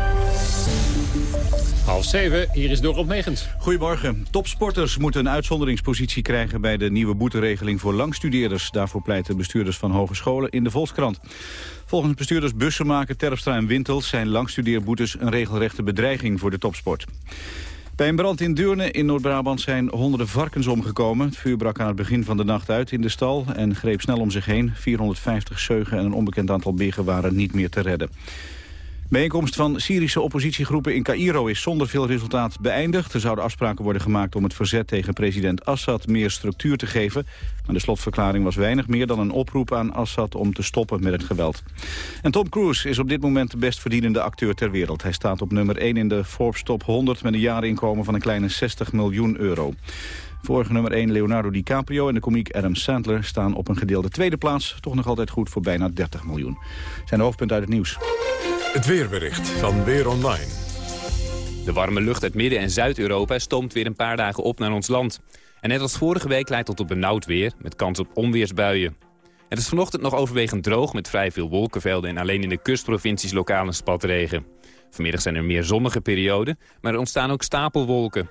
Speaker 3: Half zeven, hier is Dorot Megens.
Speaker 28: Goedemorgen. Topsporters moeten een uitzonderingspositie krijgen... bij de nieuwe boeteregeling voor langstudeerders. Daarvoor pleiten bestuurders van hogescholen in de Volkskrant. Volgens bestuurders Bussemaker, Terpstra en Wintels... zijn langstudeerboetes een regelrechte bedreiging voor de topsport. Bij een brand in Deurne in Noord-Brabant zijn honderden varkens omgekomen. Het vuur brak aan het begin van de nacht uit in de stal en greep snel om zich heen. 450 zeugen en een onbekend aantal biggen waren niet meer te redden. Bijeenkomst van Syrische oppositiegroepen in Cairo is zonder veel resultaat beëindigd. Er zouden afspraken worden gemaakt om het verzet tegen president Assad meer structuur te geven. Maar de slotverklaring was weinig meer dan een oproep aan Assad om te stoppen met het geweld. En Tom Cruise is op dit moment de best verdienende acteur ter wereld. Hij staat op nummer 1 in de Forbes Top 100 met een jaarinkomen van een kleine 60 miljoen euro. Vorige nummer 1 Leonardo DiCaprio en de komiek Adam Sandler staan op een gedeelde tweede plaats. Toch nog altijd goed voor bijna 30 miljoen. Zijn de hoofdpunten uit het nieuws.
Speaker 29: Het weerbericht van Weer Online.
Speaker 30: De warme lucht uit Midden- en Zuid-Europa stoomt weer een paar dagen op naar ons land. En net als vorige week leidt tot een benauwd weer, met kans op onweersbuien. Het is vanochtend nog overwegend droog met vrij veel wolkenvelden... en alleen in de kustprovincies lokale spatregen. Vanmiddag zijn er meer zonnige perioden, maar er ontstaan ook stapelwolken.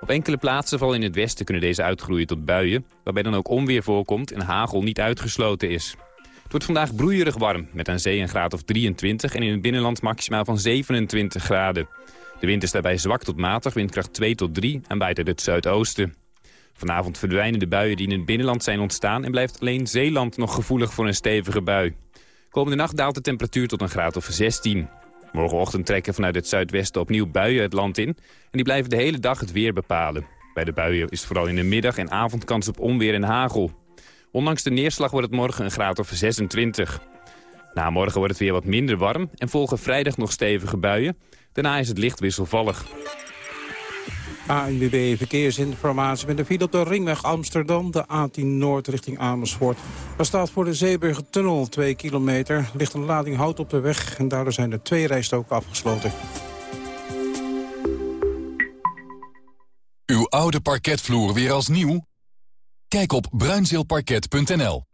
Speaker 30: Op enkele plaatsen, vooral in het westen, kunnen deze uitgroeien tot buien... waarbij dan ook onweer voorkomt en hagel niet uitgesloten is. Het wordt vandaag broeierig warm, met aan zee een graad of 23... en in het binnenland maximaal van 27 graden. De wind is daarbij zwak tot matig, windkracht 2 tot 3 en bijt uit het zuidoosten. Vanavond verdwijnen de buien die in het binnenland zijn ontstaan... en blijft alleen Zeeland nog gevoelig voor een stevige bui. Komende nacht daalt de temperatuur tot een graad of 16. Morgenochtend trekken vanuit het zuidwesten opnieuw buien het land in... en die blijven de hele dag het weer bepalen. Bij de buien is vooral in de middag en avond kans op onweer en hagel. Ondanks de neerslag wordt het morgen een graad of 26. Na morgen wordt het weer wat minder warm en volgen vrijdag nog stevige buien. Daarna is het licht wisselvallig.
Speaker 31: ANWB Verkeersinformatie met de file op de ringweg Amsterdam, de A10 Noord richting Amersfoort. Er staat voor de Zeeburgertunnel 2 kilometer, ligt een lading hout op de weg en daardoor zijn er twee rijstoken afgesloten.
Speaker 2: Uw oude parketvloer weer als nieuw? Kijk op bruinzeelparket.nl.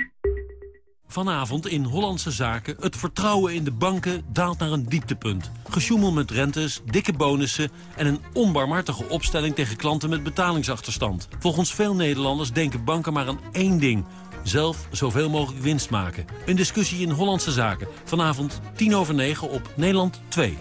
Speaker 32: Vanavond in Hollandse Zaken. Het vertrouwen in de banken daalt naar een dieptepunt. Gesjoemel met rentes, dikke bonussen en een onbarmhartige opstelling tegen klanten met betalingsachterstand. Volgens veel Nederlanders denken banken maar aan één ding. Zelf zoveel mogelijk winst maken. Een discussie in Hollandse Zaken. Vanavond 10 over 9 op Nederland 2.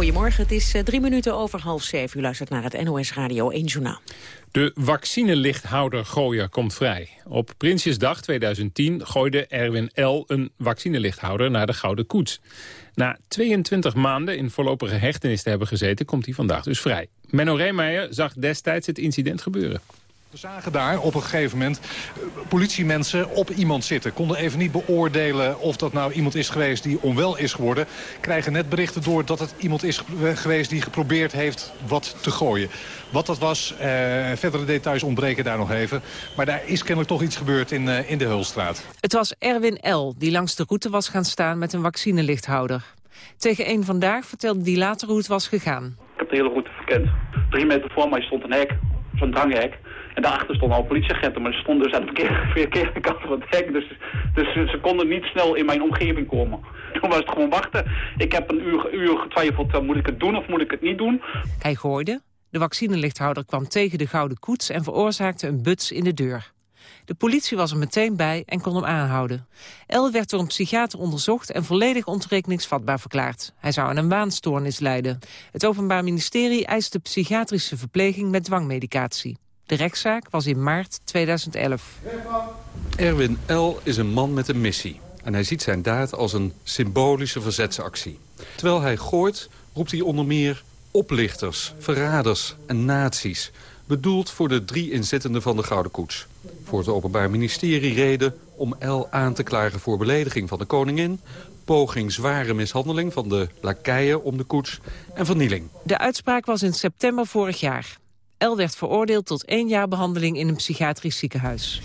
Speaker 4: Goedemorgen, het is eh, drie minuten over half zeven. U luistert naar het NOS Radio 1 Journaal.
Speaker 3: De vaccinelichthouder Gooier komt vrij. Op Prinsjesdag 2010 gooide Erwin L. een vaccinelichthouder naar de Gouden Koets. Na 22 maanden in voorlopige hechtenis te hebben gezeten... komt hij vandaag dus vrij. Menno Reemeijer zag destijds het incident gebeuren.
Speaker 24: We zagen daar op een gegeven moment eh, politiemensen op iemand zitten. Konden even niet beoordelen of dat nou iemand is geweest die onwel is geworden. Krijgen net berichten door dat het iemand is geweest die geprobeerd heeft wat te gooien. Wat dat was, eh, verdere details ontbreken daar nog even. Maar daar is kennelijk toch iets gebeurd in, uh, in de Hulstraat.
Speaker 33: Het was Erwin L. die langs de route was gaan staan met een vaccinelichthouder. Tegen een vandaag vertelde die later hoe het was gegaan.
Speaker 34: Ik heb de hele route verkend. Drie meter voor mij stond een hek, zo'n dranghek. En daarachter stonden al politieagenten, maar ze stonden dus aan de verkeerde, verkeerde kant van het hek. Dus, dus ze konden niet snel in mijn omgeving komen. Toen was het gewoon wachten. Ik heb een uur, uur getwijfeld, uh, moet ik het doen of moet ik het niet doen?
Speaker 33: Hij gooide, de vaccinelichthouder kwam tegen de gouden koets en veroorzaakte een buts in de deur. De politie was er meteen bij en kon hem aanhouden. El werd door een psychiater onderzocht en volledig ontrekeningsvatbaar verklaard. Hij zou aan een waanstoornis lijden. Het Openbaar Ministerie eiste psychiatrische verpleging met dwangmedicatie. De rechtszaak was in maart 2011.
Speaker 15: Erwin L. is een man met een missie. En hij ziet zijn daad als een symbolische verzetsactie. Terwijl hij gooit, roept hij onder meer oplichters, verraders en nazi's. Bedoeld voor de drie inzittenden van de Gouden Koets. Voor het Openbaar Ministerie reden om L aan te klagen voor belediging van de koningin... poging zware mishandeling van de lakeien om de koets en vernieling.
Speaker 33: De uitspraak was in september vorig jaar. El werd veroordeeld tot één jaar behandeling in een psychiatrisch ziekenhuis.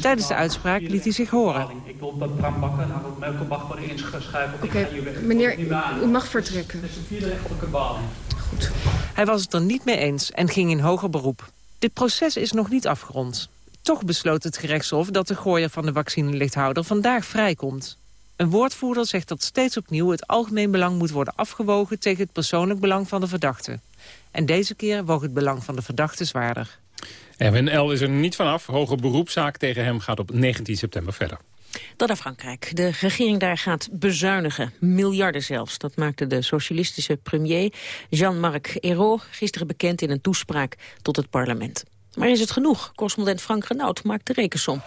Speaker 33: Tijdens de uitspraak liet hij zich horen.
Speaker 35: Ik wil dat Bram Bakker naar Melke Bach worden ingeschreven.
Speaker 36: Oké, meneer, u mag vertrekken.
Speaker 35: Het is een vierde op de.
Speaker 33: Goed. Hij was het er niet mee eens en ging in hoger beroep. Dit proces is nog niet afgerond. Toch besloot het gerechtshof dat de gooier van de vaccinelichthouder vandaag vrijkomt. Een woordvoerder zegt dat steeds opnieuw het algemeen belang moet worden afgewogen tegen het persoonlijk belang van de verdachte. En deze keer woog het belang van de verdachte zwaarder.
Speaker 3: Erwin L. is er niet vanaf. Hoge beroepszaak tegen hem gaat op 19 september verder.
Speaker 4: Dan naar Frankrijk. De regering daar gaat bezuinigen, miljarden zelfs. Dat maakte de socialistische premier Jean-Marc Ayrault gisteren bekend in een toespraak tot het parlement. Maar is het genoeg? Correspondent Frank Renaud maakt de rekensom.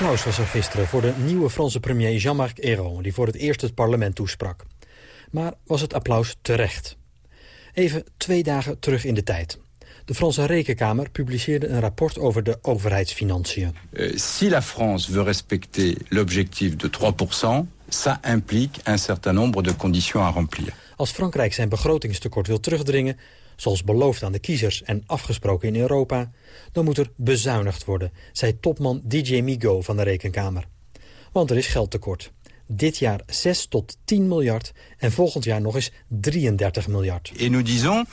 Speaker 37: Applaus was er gisteren voor de nieuwe Franse premier Jean-Marc Ayrault... die voor het eerst het parlement toesprak. Maar was het applaus terecht? Even twee dagen terug in de tijd. De Franse Rekenkamer publiceerde een rapport over de overheidsfinanciën.
Speaker 38: Uh, si la France veut respecter l'objectif de 3%, ça implique un certain nombre de conditions à remplir.
Speaker 37: Als Frankrijk zijn begrotingstekort wil terugdringen, zoals beloofd aan de kiezers en afgesproken in Europa, dan moet er bezuinigd worden, zei topman DJ Migo van de Rekenkamer. Want er is geldtekort. Dit jaar 6 tot 10 miljard en volgend jaar nog eens 33 miljard.
Speaker 38: Et nous disons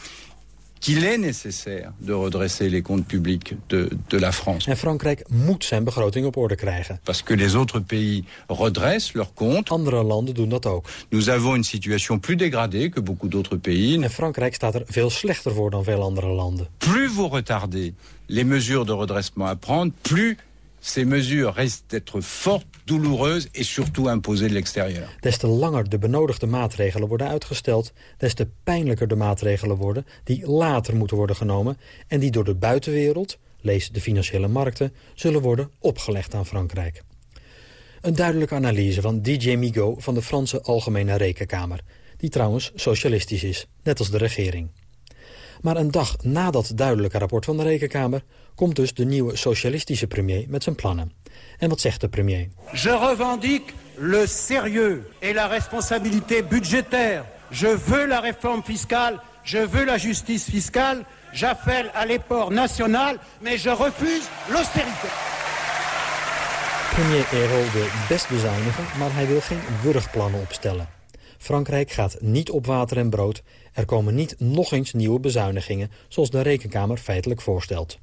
Speaker 38: qu'il est nécessaire de redresser les comptes publics de, de la France.
Speaker 37: En Frankrijk moet zijn begroting op orde krijgen.
Speaker 38: Parce que les autres pays redressent leurs comptes.
Speaker 37: Andere landen doen dat ook.
Speaker 38: Nous avons une situation plus dégradée que beaucoup d'autres pays.
Speaker 37: En Frankrijk staat er veel slechter voor dan veel andere landen.
Speaker 38: Plus vous retardez les mesures de redressement à prendre, plus ces mesures restent d'être fortes, douloureuses et surtout imposées de l'extérieur.
Speaker 37: Des te langer de benodigde maatregelen worden uitgesteld... des te pijnlijker de maatregelen worden die later moeten worden genomen... en die door de buitenwereld, lees de financiële markten... zullen worden opgelegd aan Frankrijk. Een duidelijke analyse van DJ Migo van de Franse Algemene Rekenkamer... die trouwens socialistisch is, net als de regering. Maar een dag na dat duidelijke rapport van de Rekenkamer... komt dus de nieuwe socialistische premier met zijn plannen. En wat zegt de premier?
Speaker 39: Je revendique le sérieux et la responsabilité budgétaire. Je veux la réforme fiscale, je veux la justice fiscale. J'appelle à l'effort national, mais je refuse l'austérité.
Speaker 37: Premier Ayrault wil best bezuinigen, maar hij wil geen wurgplannen opstellen. Frankrijk gaat niet op water en brood. Er komen niet nog eens nieuwe bezuinigingen, zoals de Rekenkamer feitelijk voorstelt.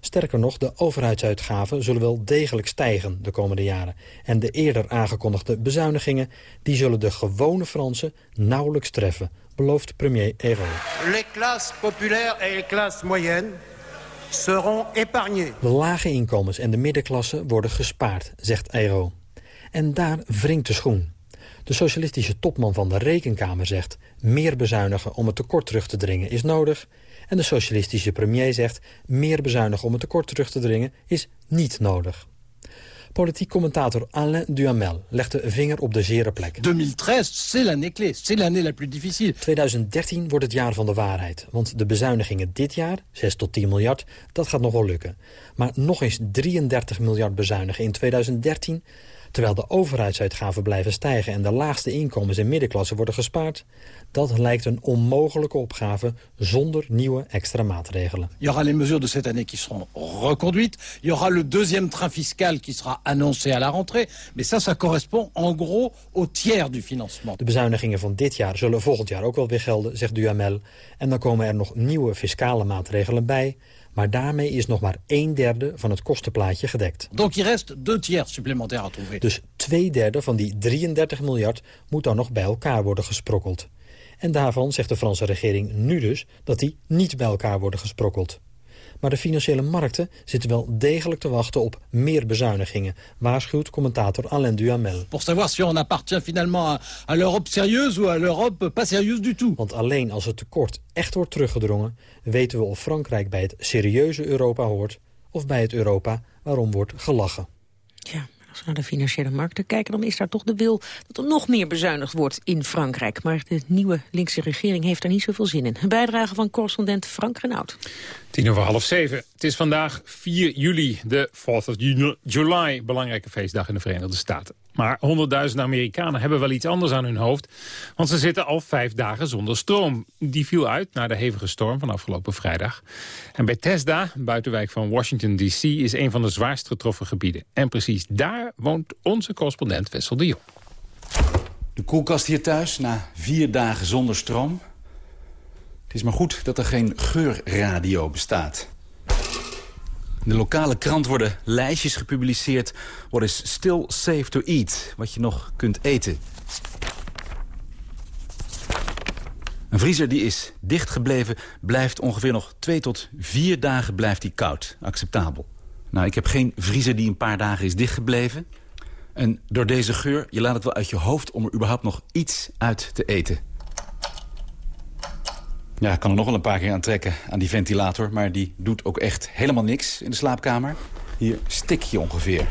Speaker 37: Sterker nog, de overheidsuitgaven zullen wel degelijk stijgen de komende jaren. En de eerder aangekondigde bezuinigingen... die zullen de gewone Fransen nauwelijks treffen, belooft premier Ayrault.
Speaker 39: Les classes populaires et les classes moyennes seront épargnées.
Speaker 37: De lage inkomens en de middenklasse worden gespaard, zegt Ayrault. En daar wringt de schoen. De socialistische topman van de Rekenkamer zegt... meer bezuinigen om het tekort terug te dringen is nodig... En de socialistische premier zegt... meer bezuinigen om het tekort terug te dringen is niet nodig. Politiek commentator Alain Duhamel legt de vinger op de zere plek.
Speaker 40: 2013, c'est l'année clé, c'est l'année la plus difficile.
Speaker 37: 2013 wordt het jaar van de waarheid. Want de bezuinigingen dit jaar, 6 tot 10 miljard, dat gaat nog wel lukken. Maar nog eens 33 miljard bezuinigen in 2013... terwijl de overheidsuitgaven blijven stijgen... en de laagste inkomens en middenklasse worden gespaard... Dat lijkt een onmogelijke opgave zonder nieuwe extra maatregelen.
Speaker 40: Il y aura les mesures de cette année qui seront reconduites. Il y aura le deuxième train fiscal qui sera annoncé à la rentrée. Mais ça, ça correspond en gros au tiers du financement.
Speaker 37: De bezuinigingen van dit jaar zullen volgend jaar ook wel weer gelden, zegt Duhamel. En dan komen er nog nieuwe fiscale maatregelen bij. Maar daarmee is nog maar een derde van het kostenplaatje gedekt.
Speaker 40: Donc il reste deux tiers supplémentaires à trouver.
Speaker 37: Dus twee derde van die 33 miljard moet dan nog bij elkaar worden gesprokkeld. En daarvan zegt de Franse regering nu dus dat die niet bij elkaar worden gesprokkeld. Maar de financiële markten zitten wel degelijk te wachten op meer bezuinigingen, waarschuwt commentator Alain Duhamel.
Speaker 40: Pour savoir si on appartient finalement à l'Europe sérieuse ou à l'Europe pas sérieuse du tout.
Speaker 37: Want alleen als het tekort echt wordt teruggedrongen, weten we of Frankrijk bij het serieuze Europa hoort of bij het Europa waarom wordt gelachen.
Speaker 4: Naar de financiële markten kijken... dan is daar toch de wil dat er nog meer bezuinigd wordt in Frankrijk. Maar de nieuwe linkse regering heeft daar niet zoveel zin in. Een bijdrage van correspondent Frank Renaud.
Speaker 3: Tien over half zeven. Het is vandaag 4 juli, de 4th of July, belangrijke feestdag in de Verenigde Staten. Maar honderdduizenden Amerikanen hebben wel iets anders aan hun hoofd. Want ze zitten al vijf dagen zonder stroom. Die viel uit na de hevige storm van afgelopen vrijdag. En Bethesda, een buitenwijk van Washington D.C., is een van de zwaarst getroffen gebieden. En precies daar woont onze correspondent Wessel de Jong.
Speaker 28: De koelkast hier thuis, na vier dagen zonder stroom. Het is maar goed dat er geen geurradio bestaat. In de lokale krant worden lijstjes gepubliceerd. What is still safe to eat? Wat je nog kunt eten. Een vriezer die is dichtgebleven, blijft ongeveer nog twee tot vier dagen blijft die koud. Acceptabel. Nou, ik heb geen vriezer die een paar dagen is dichtgebleven. En door deze geur, je laat het wel uit je hoofd om er überhaupt nog iets uit te eten. Ja, ik kan er nog wel een paar keer aan trekken aan die ventilator... maar die doet ook echt helemaal niks in de slaapkamer. Hier stik je ongeveer.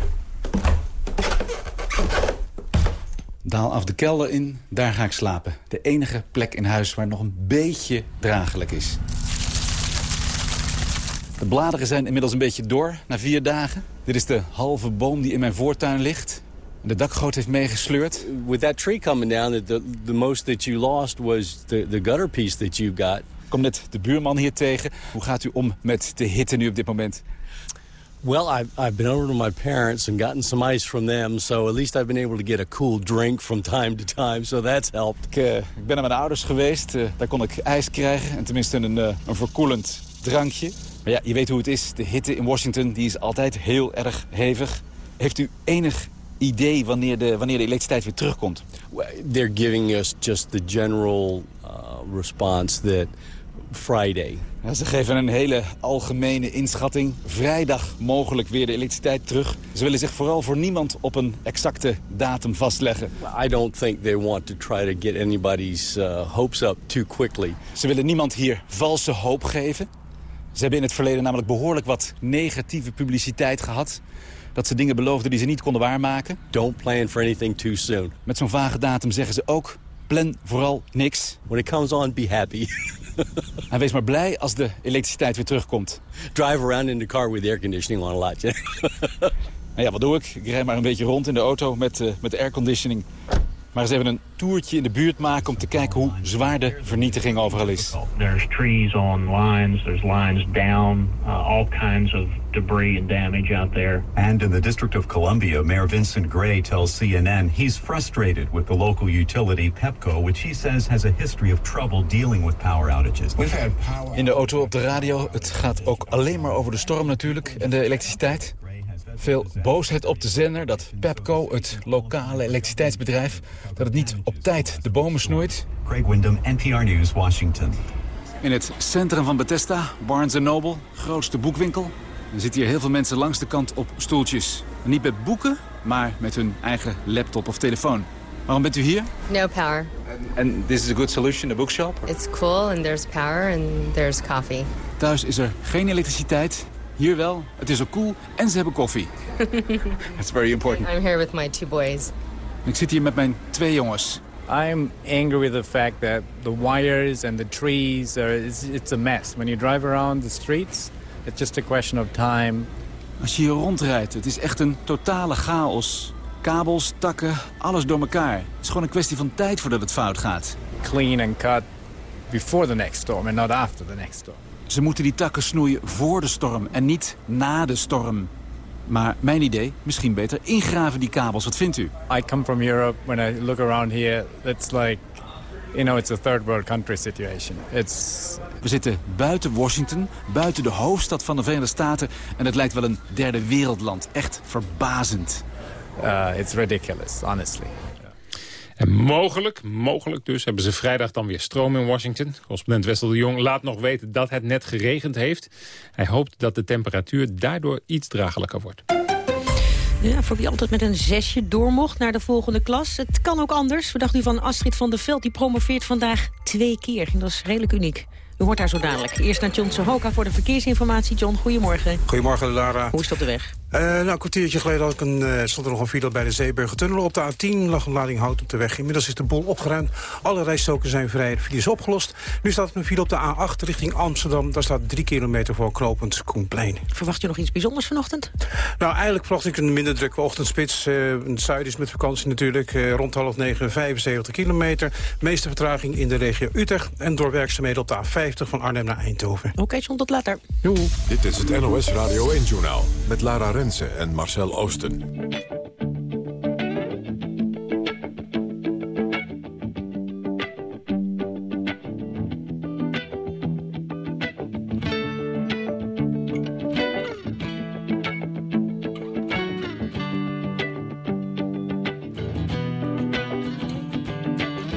Speaker 28: Daal af de kelder in, daar ga ik slapen. De enige plek in huis waar nog een beetje draaglijk is. De bladeren zijn inmiddels een beetje door, na vier dagen. Dit is de halve boom die in mijn voortuin ligt. De dakgoot heeft meegesleurd.
Speaker 41: With that tree coming down, the, the most that you lost was the, the gutter piece that you got.
Speaker 28: Ik kom net de buurman hier tegen. Hoe gaat u om met de hitte nu op dit moment?
Speaker 41: Well, I've, I've been over to my parents and gotten some ice from them. So at least I've been able to get a cool drink from time to time. So that's helped.
Speaker 28: Ik, uh, ik ben naar mijn ouders geweest. Uh, daar kon ik ijs krijgen. En tenminste een, uh, een verkoelend drankje. Maar ja, je weet hoe het is. De hitte in Washington die is altijd heel erg hevig. Heeft u enig idee wanneer de, wanneer de elektriciteit weer terugkomt?
Speaker 41: They're giving us just the general response that Friday.
Speaker 28: Ja, ze geven een hele algemene inschatting. Vrijdag mogelijk weer de elektriciteit terug. Ze willen zich vooral voor niemand op een exacte datum vastleggen.
Speaker 41: I don't think they want to try to get anybody's uh, hopes up too quickly.
Speaker 28: Ze willen niemand hier valse hoop geven. Ze hebben in het verleden namelijk behoorlijk wat negatieve publiciteit gehad. Dat ze dingen beloofden die ze niet konden waarmaken.
Speaker 41: Don't plan for anything too soon.
Speaker 28: Met zo'n vage datum zeggen ze ook, plan vooral niks.
Speaker 41: When it comes on, be happy.
Speaker 28: en wees maar blij als de elektriciteit weer terugkomt.
Speaker 41: Drive around in the car with air conditioning on a lot. nou
Speaker 28: ja, wat doe ik? Ik rijd maar een beetje rond in de auto met, uh, met airconditioning. Maar eens even een toertje in de buurt maken om te kijken hoe zwaar de vernietiging overal is.
Speaker 42: There's trees on lines, there's lines down, uh, all kinds of debris and damage out there.
Speaker 43: And in the District of Columbia, Mayor Vincent Gray tells CNN he's frustrated with the local utility Pepco, which he says has a history of trouble dealing with power outages. We've had
Speaker 28: power... In de auto op de radio, het gaat ook alleen maar over de storm natuurlijk en de elektriciteit. Veel boosheid op de zender dat Pepco, het lokale elektriciteitsbedrijf... dat het niet op tijd de bomen snoeit.
Speaker 43: Craig Windham, NPR News, Washington.
Speaker 28: In het centrum van Bethesda, Barnes Noble, grootste boekwinkel... Er zitten hier heel veel mensen langs de kant op stoeltjes. niet met boeken, maar met hun eigen laptop of telefoon. Waarom bent u hier?
Speaker 44: No power.
Speaker 28: And this is a good solution, a bookshop?
Speaker 44: It's cool and there's power and there's coffee.
Speaker 28: Thuis is er geen elektriciteit, hier wel. Het is ook cool en ze hebben koffie. That's very important.
Speaker 44: I'm here with my two boys.
Speaker 28: Ik zit hier met mijn twee jongens.
Speaker 45: I'm angry with the fact that the wires and the trees, are, it's, it's a mess. When you drive around the streets, it's just a question of time.
Speaker 28: Als je hier rondrijdt, het is echt een totale chaos. Kabels, takken, alles door elkaar. Het is gewoon een kwestie van tijd voordat het fout gaat.
Speaker 45: Clean and cut before the next storm and not after the next storm.
Speaker 28: Ze moeten die takken snoeien voor de storm en niet na de storm. Maar mijn idee, misschien beter ingraven die kabels. Wat vindt u?
Speaker 45: I come from Europe. When I look around here, it's like, you know, it's a third world country situation. It's...
Speaker 28: We zitten buiten Washington, buiten de hoofdstad van de Verenigde Staten. En het lijkt wel een derde wereldland. Echt verbazend.
Speaker 45: Uh, it's ridiculous, honestly.
Speaker 3: En mogelijk, mogelijk dus, hebben ze vrijdag dan weer stroom in Washington. Correspondent Wessel de Jong laat nog weten dat het net geregend heeft. Hij hoopt dat de temperatuur daardoor iets dragelijker wordt.
Speaker 4: Ja, voor wie altijd met een zesje door mocht naar de volgende klas. Het kan ook anders. We dachten u van Astrid van der Veld. Die promoveert vandaag twee keer. En dat is redelijk uniek. U hoort daar zo dadelijk. Eerst naar John Sohoka voor de verkeersinformatie. John, goedemorgen.
Speaker 31: Goedemorgen, Lara.
Speaker 4: Hoe is het op de weg?
Speaker 31: Uh, nou, een kwartiertje geleden had ik een, uh, stond er nog een file bij de Zeeburgertunnel. Op de A10 lag een lading hout op de weg. Inmiddels is de boel opgeruimd. Alle rijstoken zijn vrij. De file is opgelost. Nu staat er een file op de A8 richting Amsterdam. Daar staat drie kilometer voor Knopend Koenplein.
Speaker 4: Verwacht je nog iets bijzonders vanochtend?
Speaker 31: Nou, eigenlijk verwacht ik een minder drukke ochtendspits. Uh, het zuiden is met vakantie natuurlijk. rond half negen 75 kilometer. Meeste vertraging in de regio Utrecht. En door werkzaamheden op de A50 van Arnhem naar Eindhoven.
Speaker 4: Oké, okay, John, tot later.
Speaker 31: Joe.
Speaker 2: Dit is het NOS Radio 1-journaal met Lara Rensen en Marcel Oosten.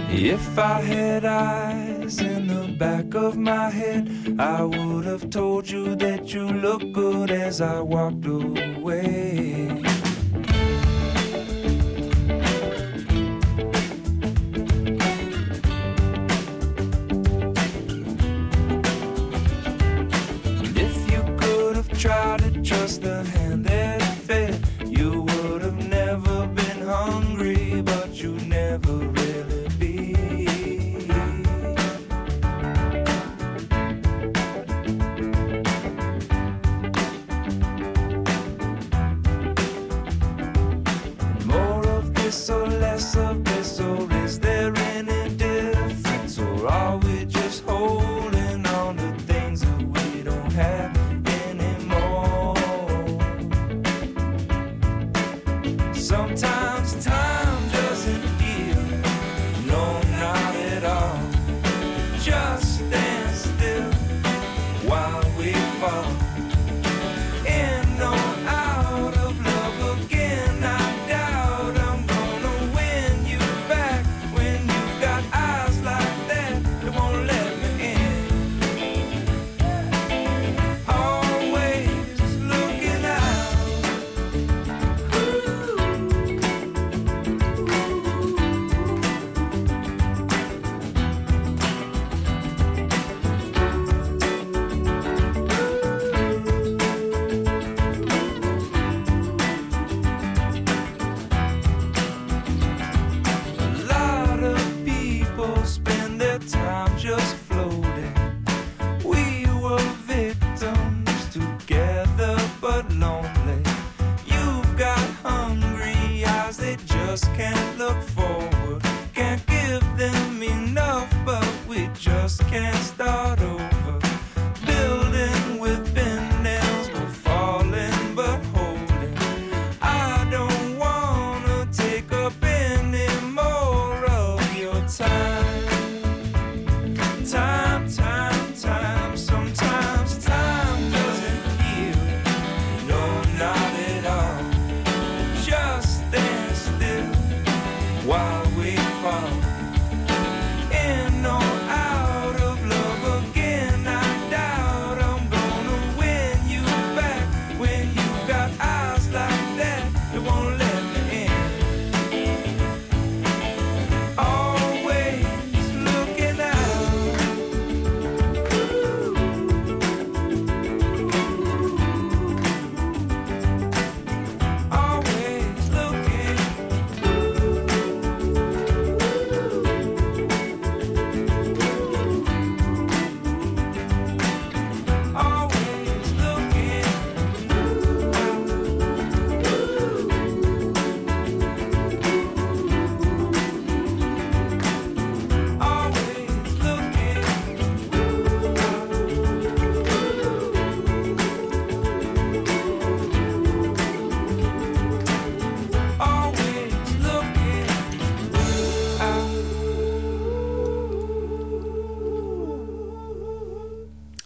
Speaker 46: If I had eyes in the back of my head, I would have told you that you look good as I walked away.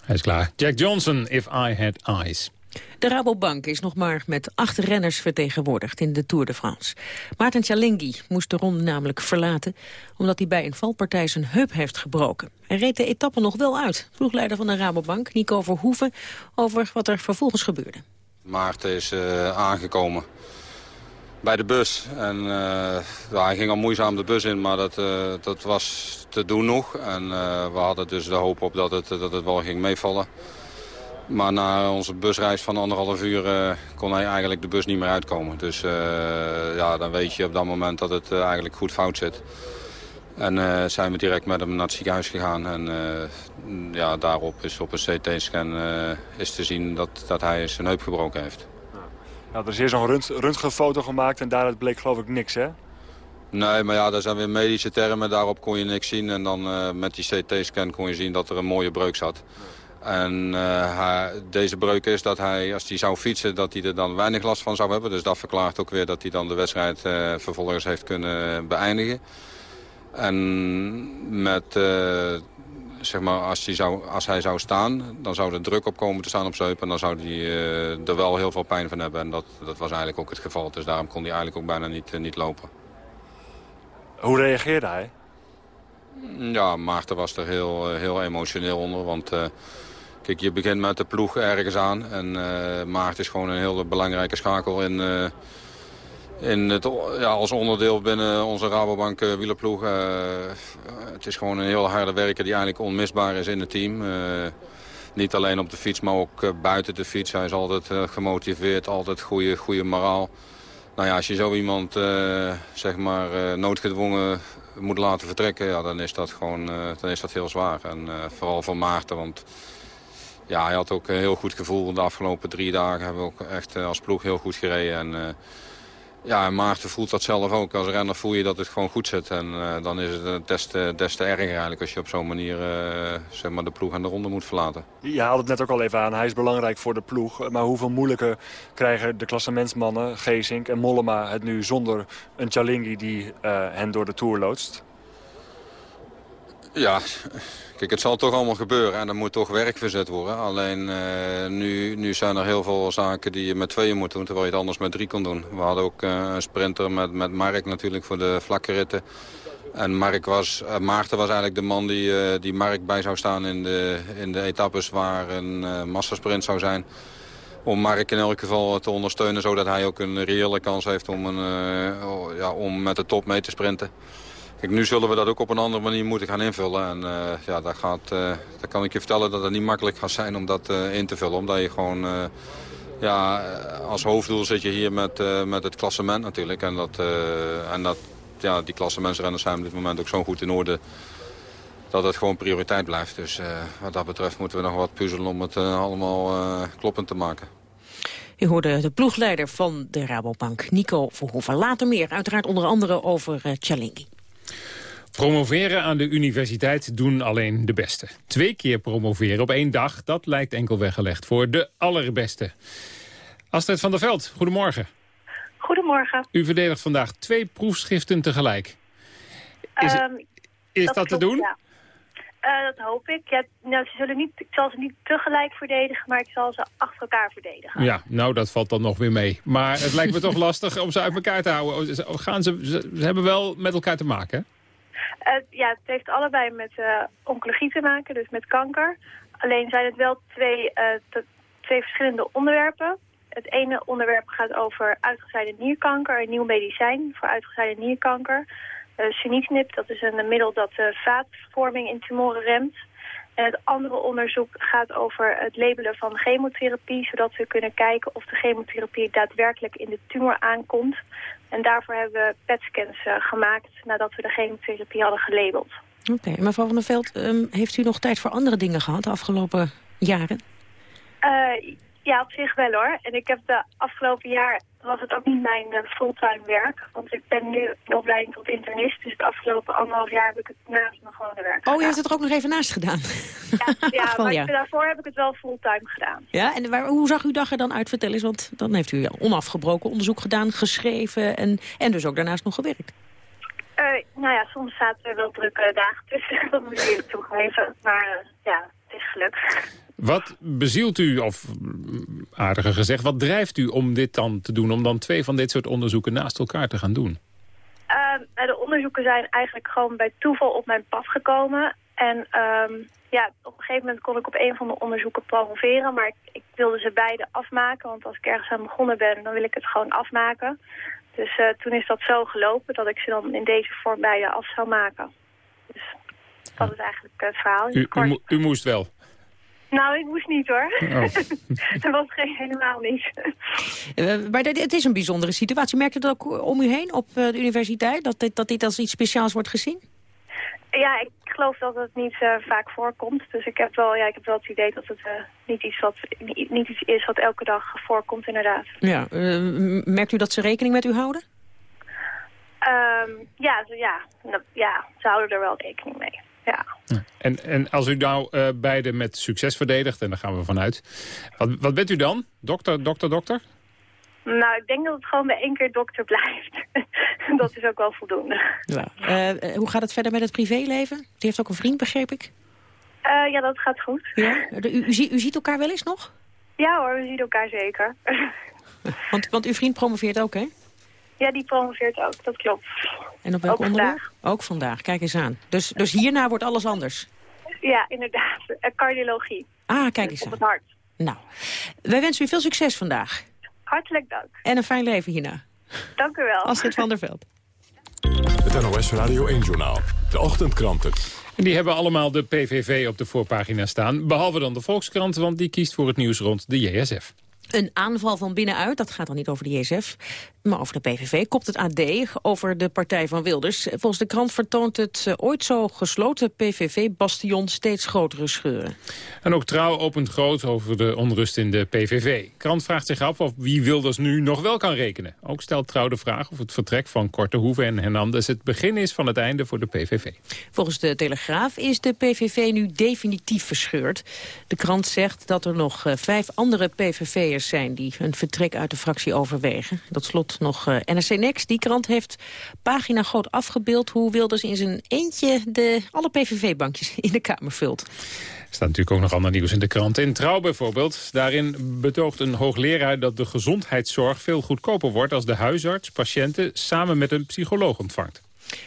Speaker 3: Hij is klaar. Jack Johnson, If I Had Eyes.
Speaker 4: De Rabobank is nog maar met acht renners vertegenwoordigd in de Tour de France. Maarten Cialinghi moest de ronde namelijk verlaten... omdat hij bij een valpartij zijn heup heeft gebroken. Hij reed de etappe nog wel uit. Ploegleider van de Rabobank, Nico Verhoeven... over wat er vervolgens gebeurde.
Speaker 23: Maarten is eh, aangekomen bij de bus. En eh, hij ging al moeizaam de bus in, maar dat, eh, dat was te doen nog. En eh, we hadden dus de hoop op dat het, dat het wel ging meevallen. Maar na onze busreis van anderhalf uur kon hij eigenlijk de bus niet meer uitkomen. Dus ja, dan weet je op dat moment dat het eigenlijk goed fout zit. En zijn we direct met hem naar het ziekenhuis gegaan. En ja, daarop is op een CT-scan is te zien dat, dat hij zijn heup gebroken heeft.
Speaker 47: Nou, er is hier zo'n rönt- röntgenfoto gemaakt en daaruit bleek geloof ik niks, hè?
Speaker 23: Nee, maar ja, dat zijn weer medische termen. Daarop kon je niks zien. En dan eh, met die CT-scan kon je zien dat er een mooie breuk zat. En eh, deze breuk is dat hij, als hij zou fietsen, dat hij er dan weinig last van zou hebben. Dus dat verklaart ook weer dat hij dan de wedstrijd eh, vervolgens heeft kunnen beëindigen. En met, zeg maar, als hij, zou, als hij zou staan, dan zou er druk op komen te staan op zijn heup. En dan zou hij eh, er wel heel veel pijn van hebben. En dat, dat was eigenlijk ook het geval. Dus daarom kon hij eigenlijk ook bijna niet, eh, niet lopen.
Speaker 47: Hoe reageerde hij?
Speaker 23: Ja, Maarten was er heel, eh, heel emotioneel onder. Want uh, kijk, je begint met de ploeg ergens aan. En Maarten is gewoon een hele belangrijke schakel in, het, ja, als onderdeel binnen onze Rabobank wielerploeg. het is gewoon een heel harde werker die eigenlijk onmisbaar is in het team. niet alleen op de fiets, maar ook buiten de fiets. Hij is altijd gemotiveerd, altijd goede, goede moraal. Nou ja, als je zo iemand zeg maar, noodgedwongen moet laten vertrekken, ja, dan is dat gewoon uh, dan is dat heel zwaar. En uh, vooral voor Maarten, want ja, hij had ook een heel goed gevoel. De afgelopen drie dagen hebben we ook echt uh, als ploeg heel goed gereden. En, ja, en Maarten voelt dat zelf ook. Als renner voel je dat het gewoon goed zit. En dan is het des te, des erger eigenlijk als je op zo'n manier zeg maar de ploeg aan de ronde moet verlaten.
Speaker 47: Je haalde het net ook al even aan. Hij is belangrijk voor de ploeg. Maar hoeveel moeilijker krijgen de klassementsmannen, Geesink en Mollema het nu zonder een Chalingi die hen door de Tour loodst?
Speaker 23: Ja, kijk, het zal toch allemaal gebeuren en er moet toch werk verzet worden. Alleen uh, nu, nu zijn er heel veel zaken die je met tweeën moet doen, terwijl je het anders met drie kon doen. We hadden ook uh, een sprinter met, met Mark natuurlijk voor de vlakke ritten. En Mark was, uh, Maarten was eigenlijk de man die, die Mark bij zou staan in de, in de etappes waar een massasprint zou zijn. Om Mark in elk geval te ondersteunen, zodat hij ook een reële kans heeft om, een, ja, om met de top mee te sprinten. Nu zullen we dat ook op een andere manier moeten gaan invullen. En uh, ja, dat, gaat, uh, dat kan ik je vertellen dat het niet makkelijk gaat zijn om dat uh, in te vullen. Omdat je gewoon... ja, als hoofddoel zit je hier met, met het klassement natuurlijk. En, dat, en dat, ja, die klassementsrenners zijn op dit moment ook zo goed in orde dat het gewoon prioriteit blijft. Dus wat dat betreft moeten we nog wat puzzelen om het allemaal kloppend te maken.
Speaker 4: U hoorde de ploegleider van de Rabobank, Nico Verhoeven. Later meer, uiteraard onder andere over Chalingi.
Speaker 3: Promoveren aan de universiteit doen alleen de beste. Twee keer promoveren op één dag, dat lijkt enkel weggelegd voor de allerbeste. Astrid van der Veld, goedemorgen.
Speaker 48: Goedemorgen.
Speaker 3: U verdedigt vandaag twee proefschriften tegelijk. Is, um, is dat, te doen?
Speaker 48: Ja. Uh, dat hoop ik. Ja, nou, ze zullen niet, ik zal ze niet tegelijk verdedigen, maar ik zal ze achter elkaar verdedigen.
Speaker 3: Ja, nou dat valt dan nog weer mee. Maar het lijkt me toch lastig om ze uit elkaar te houden. Gaan ze, ze hebben wel met elkaar te maken,
Speaker 48: uh, ja, het heeft allebei met uh, oncologie te maken, dus met kanker. Alleen zijn het wel twee, twee verschillende onderwerpen. Het ene onderwerp gaat over uitgezaaide nierkanker, een nieuw medicijn voor uitgezaaide nierkanker. Uh, sunitinib, dat is een middel dat uh, vaatvorming in tumoren remt. En het andere onderzoek gaat over het labelen van chemotherapie... zodat we kunnen kijken of de chemotherapie daadwerkelijk in de tumor aankomt. En daarvoor hebben we PET-scans uh, gemaakt nadat we de chemotherapie hadden gelabeld.
Speaker 4: Oké, okay, mevrouw van der Veld, um, heeft u nog tijd voor andere dingen gehad de afgelopen jaren?
Speaker 48: Uh, ja, op zich wel hoor. En ik heb de afgelopen jaar was het ook niet mijn uh, fulltime werk. Want ik ben nu in opleiding tot internist. Dus de afgelopen anderhalf jaar heb ik het naast mijn gewone werk
Speaker 4: Oh, je hebt het er ook nog even naast gedaan?
Speaker 48: Ja, ja Ach, maar ja. daarvoor heb ik het wel fulltime gedaan.
Speaker 4: Ja, en waar, hoe zag uw dag er dan uit? Vertel eens, want dan heeft u onafgebroken onderzoek gedaan, geschreven en, en dus ook daarnaast nog gewerkt.
Speaker 48: Uh, nou ja, soms zaten er wel drukke dagen tussen, dat moet ik toegeven. Maar uh, ja, het is gelukt.
Speaker 3: Wat bezielt u, of aardiger gezegd, wat drijft u om dit dan te doen? Om dan twee van dit soort onderzoeken naast elkaar te gaan doen?
Speaker 48: Uh, de onderzoeken zijn eigenlijk gewoon bij toeval op mijn pad gekomen. En um, ja, op een gegeven moment kon ik op een van de onderzoeken promoveren. Maar ik, ik, wilde ze beide afmaken. Want als ik ergens aan begonnen ben, dan wil ik het gewoon afmaken. Dus uh, toen is dat zo gelopen dat ik ze dan in deze vorm beide af zou maken. Dus dat is eigenlijk het verhaal.
Speaker 3: U, u, u moest wel?
Speaker 48: Nou, ik moest niet hoor. Oh. dat was geen, helemaal niet.
Speaker 4: Uh, maar het is een bijzondere situatie. Merkt u dat ook om u heen op uh, de universiteit? Dat dit, dat dit als iets speciaals wordt gezien?
Speaker 48: Ja, ik geloof dat het niet uh, vaak voorkomt. Dus ik heb wel, ja, ik heb wel het idee dat het niet, iets wat, niet, niet, iets is wat elke dag voorkomt inderdaad.
Speaker 4: Ja, merkt u dat ze rekening met u houden?
Speaker 48: Um, ja, ja, ja, ze houden er wel rekening mee ja.
Speaker 3: En, en als u nou uh, beide met succes verdedigt, en daar gaan we vanuit. Wat, wat bent u dan? Dokter, dokter, dokter?
Speaker 48: Nou, ik denk dat het gewoon bij één keer dokter blijft. dat is ook wel voldoende.
Speaker 4: Ja. Uh, hoe gaat het verder met het privéleven? U heeft ook een vriend, begreep ik?
Speaker 48: Uh, ja, dat gaat goed.
Speaker 4: Ja? U, u, u, ziet elkaar wel eens nog?
Speaker 48: Ja hoor, we zien elkaar zeker.
Speaker 4: want, want uw vriend promoveert ook, hè?
Speaker 48: Ja, die promoveert ook, dat klopt.
Speaker 4: En op welk
Speaker 48: Ook
Speaker 4: onderwerp? Ook vandaag, kijk eens aan. Dus, dus hierna wordt alles anders.
Speaker 48: Ja, inderdaad. Eh, Cardiologie.
Speaker 4: Ah, kijk eens
Speaker 48: Op
Speaker 4: aan.
Speaker 48: het hart.
Speaker 4: Nou, wij wensen u veel succes vandaag.
Speaker 48: Hartelijk dank.
Speaker 4: En een fijn leven hierna.
Speaker 48: Dank u wel.
Speaker 4: Astrid van der Veld.
Speaker 2: Het NOS Radio 1-journaal. De ochtendkranten.
Speaker 3: En die hebben allemaal de PVV op de voorpagina staan. Behalve dan de Volkskrant, want die kiest voor het nieuws rond de JSF.
Speaker 4: Een aanval van binnenuit, dat gaat dan niet over de JSF, maar over de PVV, kopt het AD over de partij van Wilders. Volgens de krant vertoont het eh, ooit zo gesloten PVV-bastion steeds grotere scheuren.
Speaker 3: En ook Trouw opent groot over de onrust in de PVV. Krant vraagt zich af of wie Wilders nu nog wel kan rekenen. Ook stelt Trouw de vraag of het vertrek van Kortehoeven en Hernandez... het begin is van het einde voor de PVV.
Speaker 4: Volgens de Telegraaf is de PVV nu definitief verscheurd. De krant zegt dat er nog eh, vijf andere PVV'ers zijn... die een vertrek uit de fractie overwegen. Tot slot nog eh, NRC Next. Die krant heeft pagina groot afgebeeld... hoe Wilders in zijn eentje de, alle PVV-bankjes in de Kamer vult.
Speaker 3: Er staat natuurlijk ook nog ander nieuws in de krant. In Trouw bijvoorbeeld. Daarin betoogt een hoogleraar dat de gezondheidszorg veel goedkoper wordt... als de huisarts patiënten samen met een psycholoog ontvangt.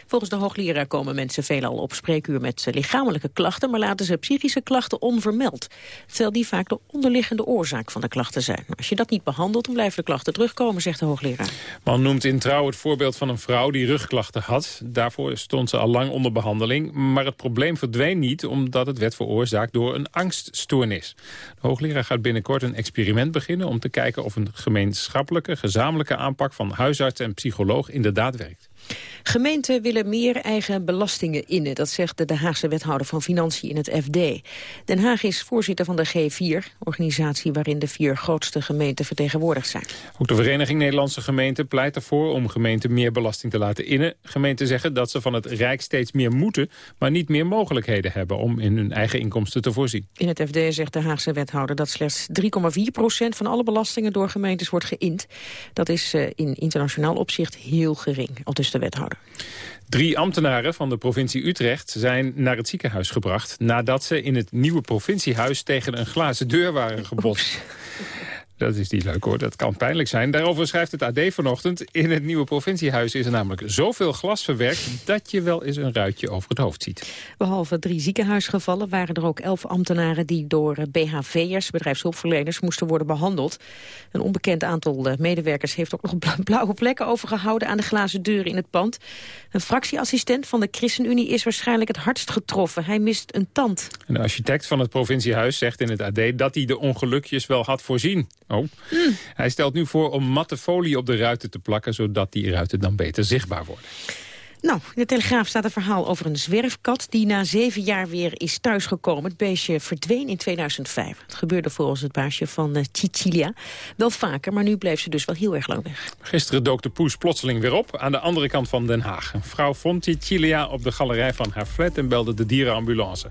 Speaker 4: Volgens de hoogleraar komen mensen veelal op spreekuur met lichamelijke klachten, maar laten ze psychische klachten onvermeld. Terwijl die vaak de onderliggende oorzaak van de klachten zijn. Als je dat niet behandelt, dan blijven de klachten terugkomen, zegt de hoogleraar.
Speaker 3: Man noemt in Trouw het voorbeeld van een vrouw die rugklachten had. Daarvoor stond ze al lang onder behandeling. Maar het probleem verdween niet omdat het werd veroorzaakt door een angststoornis. De hoogleraar gaat binnenkort een experiment beginnen... om te kijken of een gemeenschappelijke, gezamenlijke aanpak van huisarts en psycholoog inderdaad werkt.
Speaker 4: Gemeenten willen meer eigen belastingen innen. Dat zegt de, de Haagse wethouder van Financiën in het FD. Den Haag is voorzitter van de G4, organisatie waarin de vier grootste gemeenten vertegenwoordigd zijn.
Speaker 3: Ook de Vereniging Nederlandse Gemeenten pleit ervoor om gemeenten meer belasting te laten innen. Gemeenten zeggen dat ze van het Rijk steeds meer moeten, maar niet meer mogelijkheden hebben om in hun eigen inkomsten te voorzien.
Speaker 4: In het FD zegt de Haagse wethouder dat slechts 3,4 procent van alle belastingen door gemeentes wordt geïnd. Dat is eh, in internationaal opzicht heel gering, al dus de wethouder.
Speaker 3: Drie ambtenaren van de provincie Utrecht zijn naar het ziekenhuis gebracht... nadat ze in het nieuwe provinciehuis tegen een glazen deur waren gebotst. Dat is niet leuk hoor, dat kan pijnlijk zijn. Daarover schrijft het AD vanochtend. In het nieuwe provinciehuis is er namelijk zoveel glas verwerkt... dat je wel eens een ruitje over het hoofd ziet.
Speaker 4: Behalve drie ziekenhuisgevallen waren er ook elf ambtenaren... die door eh, BHV'ers, bedrijfshulpverleners, moesten worden behandeld. Een onbekend aantal eh, medewerkers heeft ook nog bla- blauwe plekken overgehouden... aan de glazen deuren in het pand. Een fractieassistent van de ChristenUnie is waarschijnlijk het hardst getroffen. Hij mist een tand.
Speaker 3: En de architect van het provinciehuis zegt in het AD... dat hij de ongelukjes wel had voorzien. Oh. Hij stelt nu voor om matte folie op de ruiten te plakken... zodat die ruiten dan beter zichtbaar worden.
Speaker 4: Nou, in de Telegraaf staat een verhaal over een zwerfkat... die na zeven jaar weer is thuisgekomen. Het beestje verdween in 2005. Het gebeurde volgens het baasje van uh, wel vaker... maar nu bleef ze dus wel heel erg lang weg.
Speaker 3: Gisteren dook de poes plotseling weer op aan de andere kant van Den Haag. Een vrouw vond Cecilia op de galerij van haar flat en belde de dierenambulance.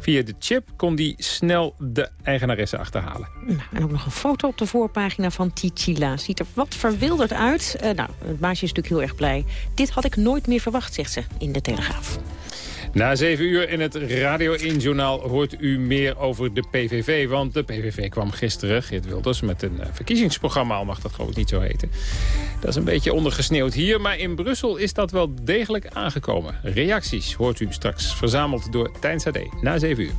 Speaker 3: Via de chip kon die snel de eigenaresse achterhalen.
Speaker 4: Nou, en ook nog een foto op de voorpagina van Cecilia. Ziet er wat verwilderd uit. Uh, nou, het baasje is natuurlijk heel erg blij. Dit had ik nooit meer verwacht, zegt ze in de Telegraaf.
Speaker 3: Na zeven uur in het Radio 1-journaal hoort u meer over de PVV. Want de PVV kwam gisteren, Geert Wilders, met een eh, verkiezingsprogramma. Al mag dat geloof ik niet zo heten. Dat is een beetje ondergesneeuwd hier. Maar in Brussel is dat wel degelijk aangekomen. Reacties hoort u straks verzameld door Tijn Sade. Na zeven uur.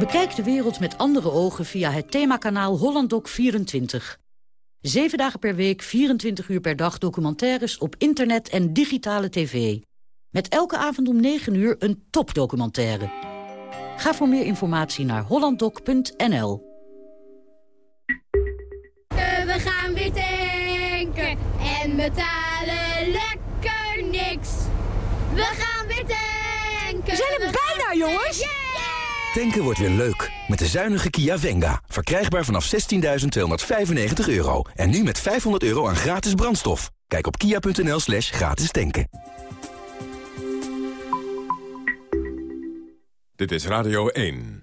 Speaker 49: Bekijk de wereld met andere ogen via het themakanaal HollandDoc24. Zeven dagen per week, 24 uur per dag documentaires op internet en digitale tv. Met elke avond om 9 uur een topdocumentaire. Ga voor meer informatie naar hollanddoc.nl.
Speaker 50: We gaan weer tanken en betalen lekker niks. We gaan weer tanken.
Speaker 51: We zijn er bijna, jongens!
Speaker 52: Tanken wordt weer leuk. Met de zuinige Kia Venga. Verkrijgbaar vanaf 16.295 euro. En nu met 500 euro aan gratis brandstof. Kijk op kia.nl slash gratis tanken.
Speaker 2: Dit is Radio 1.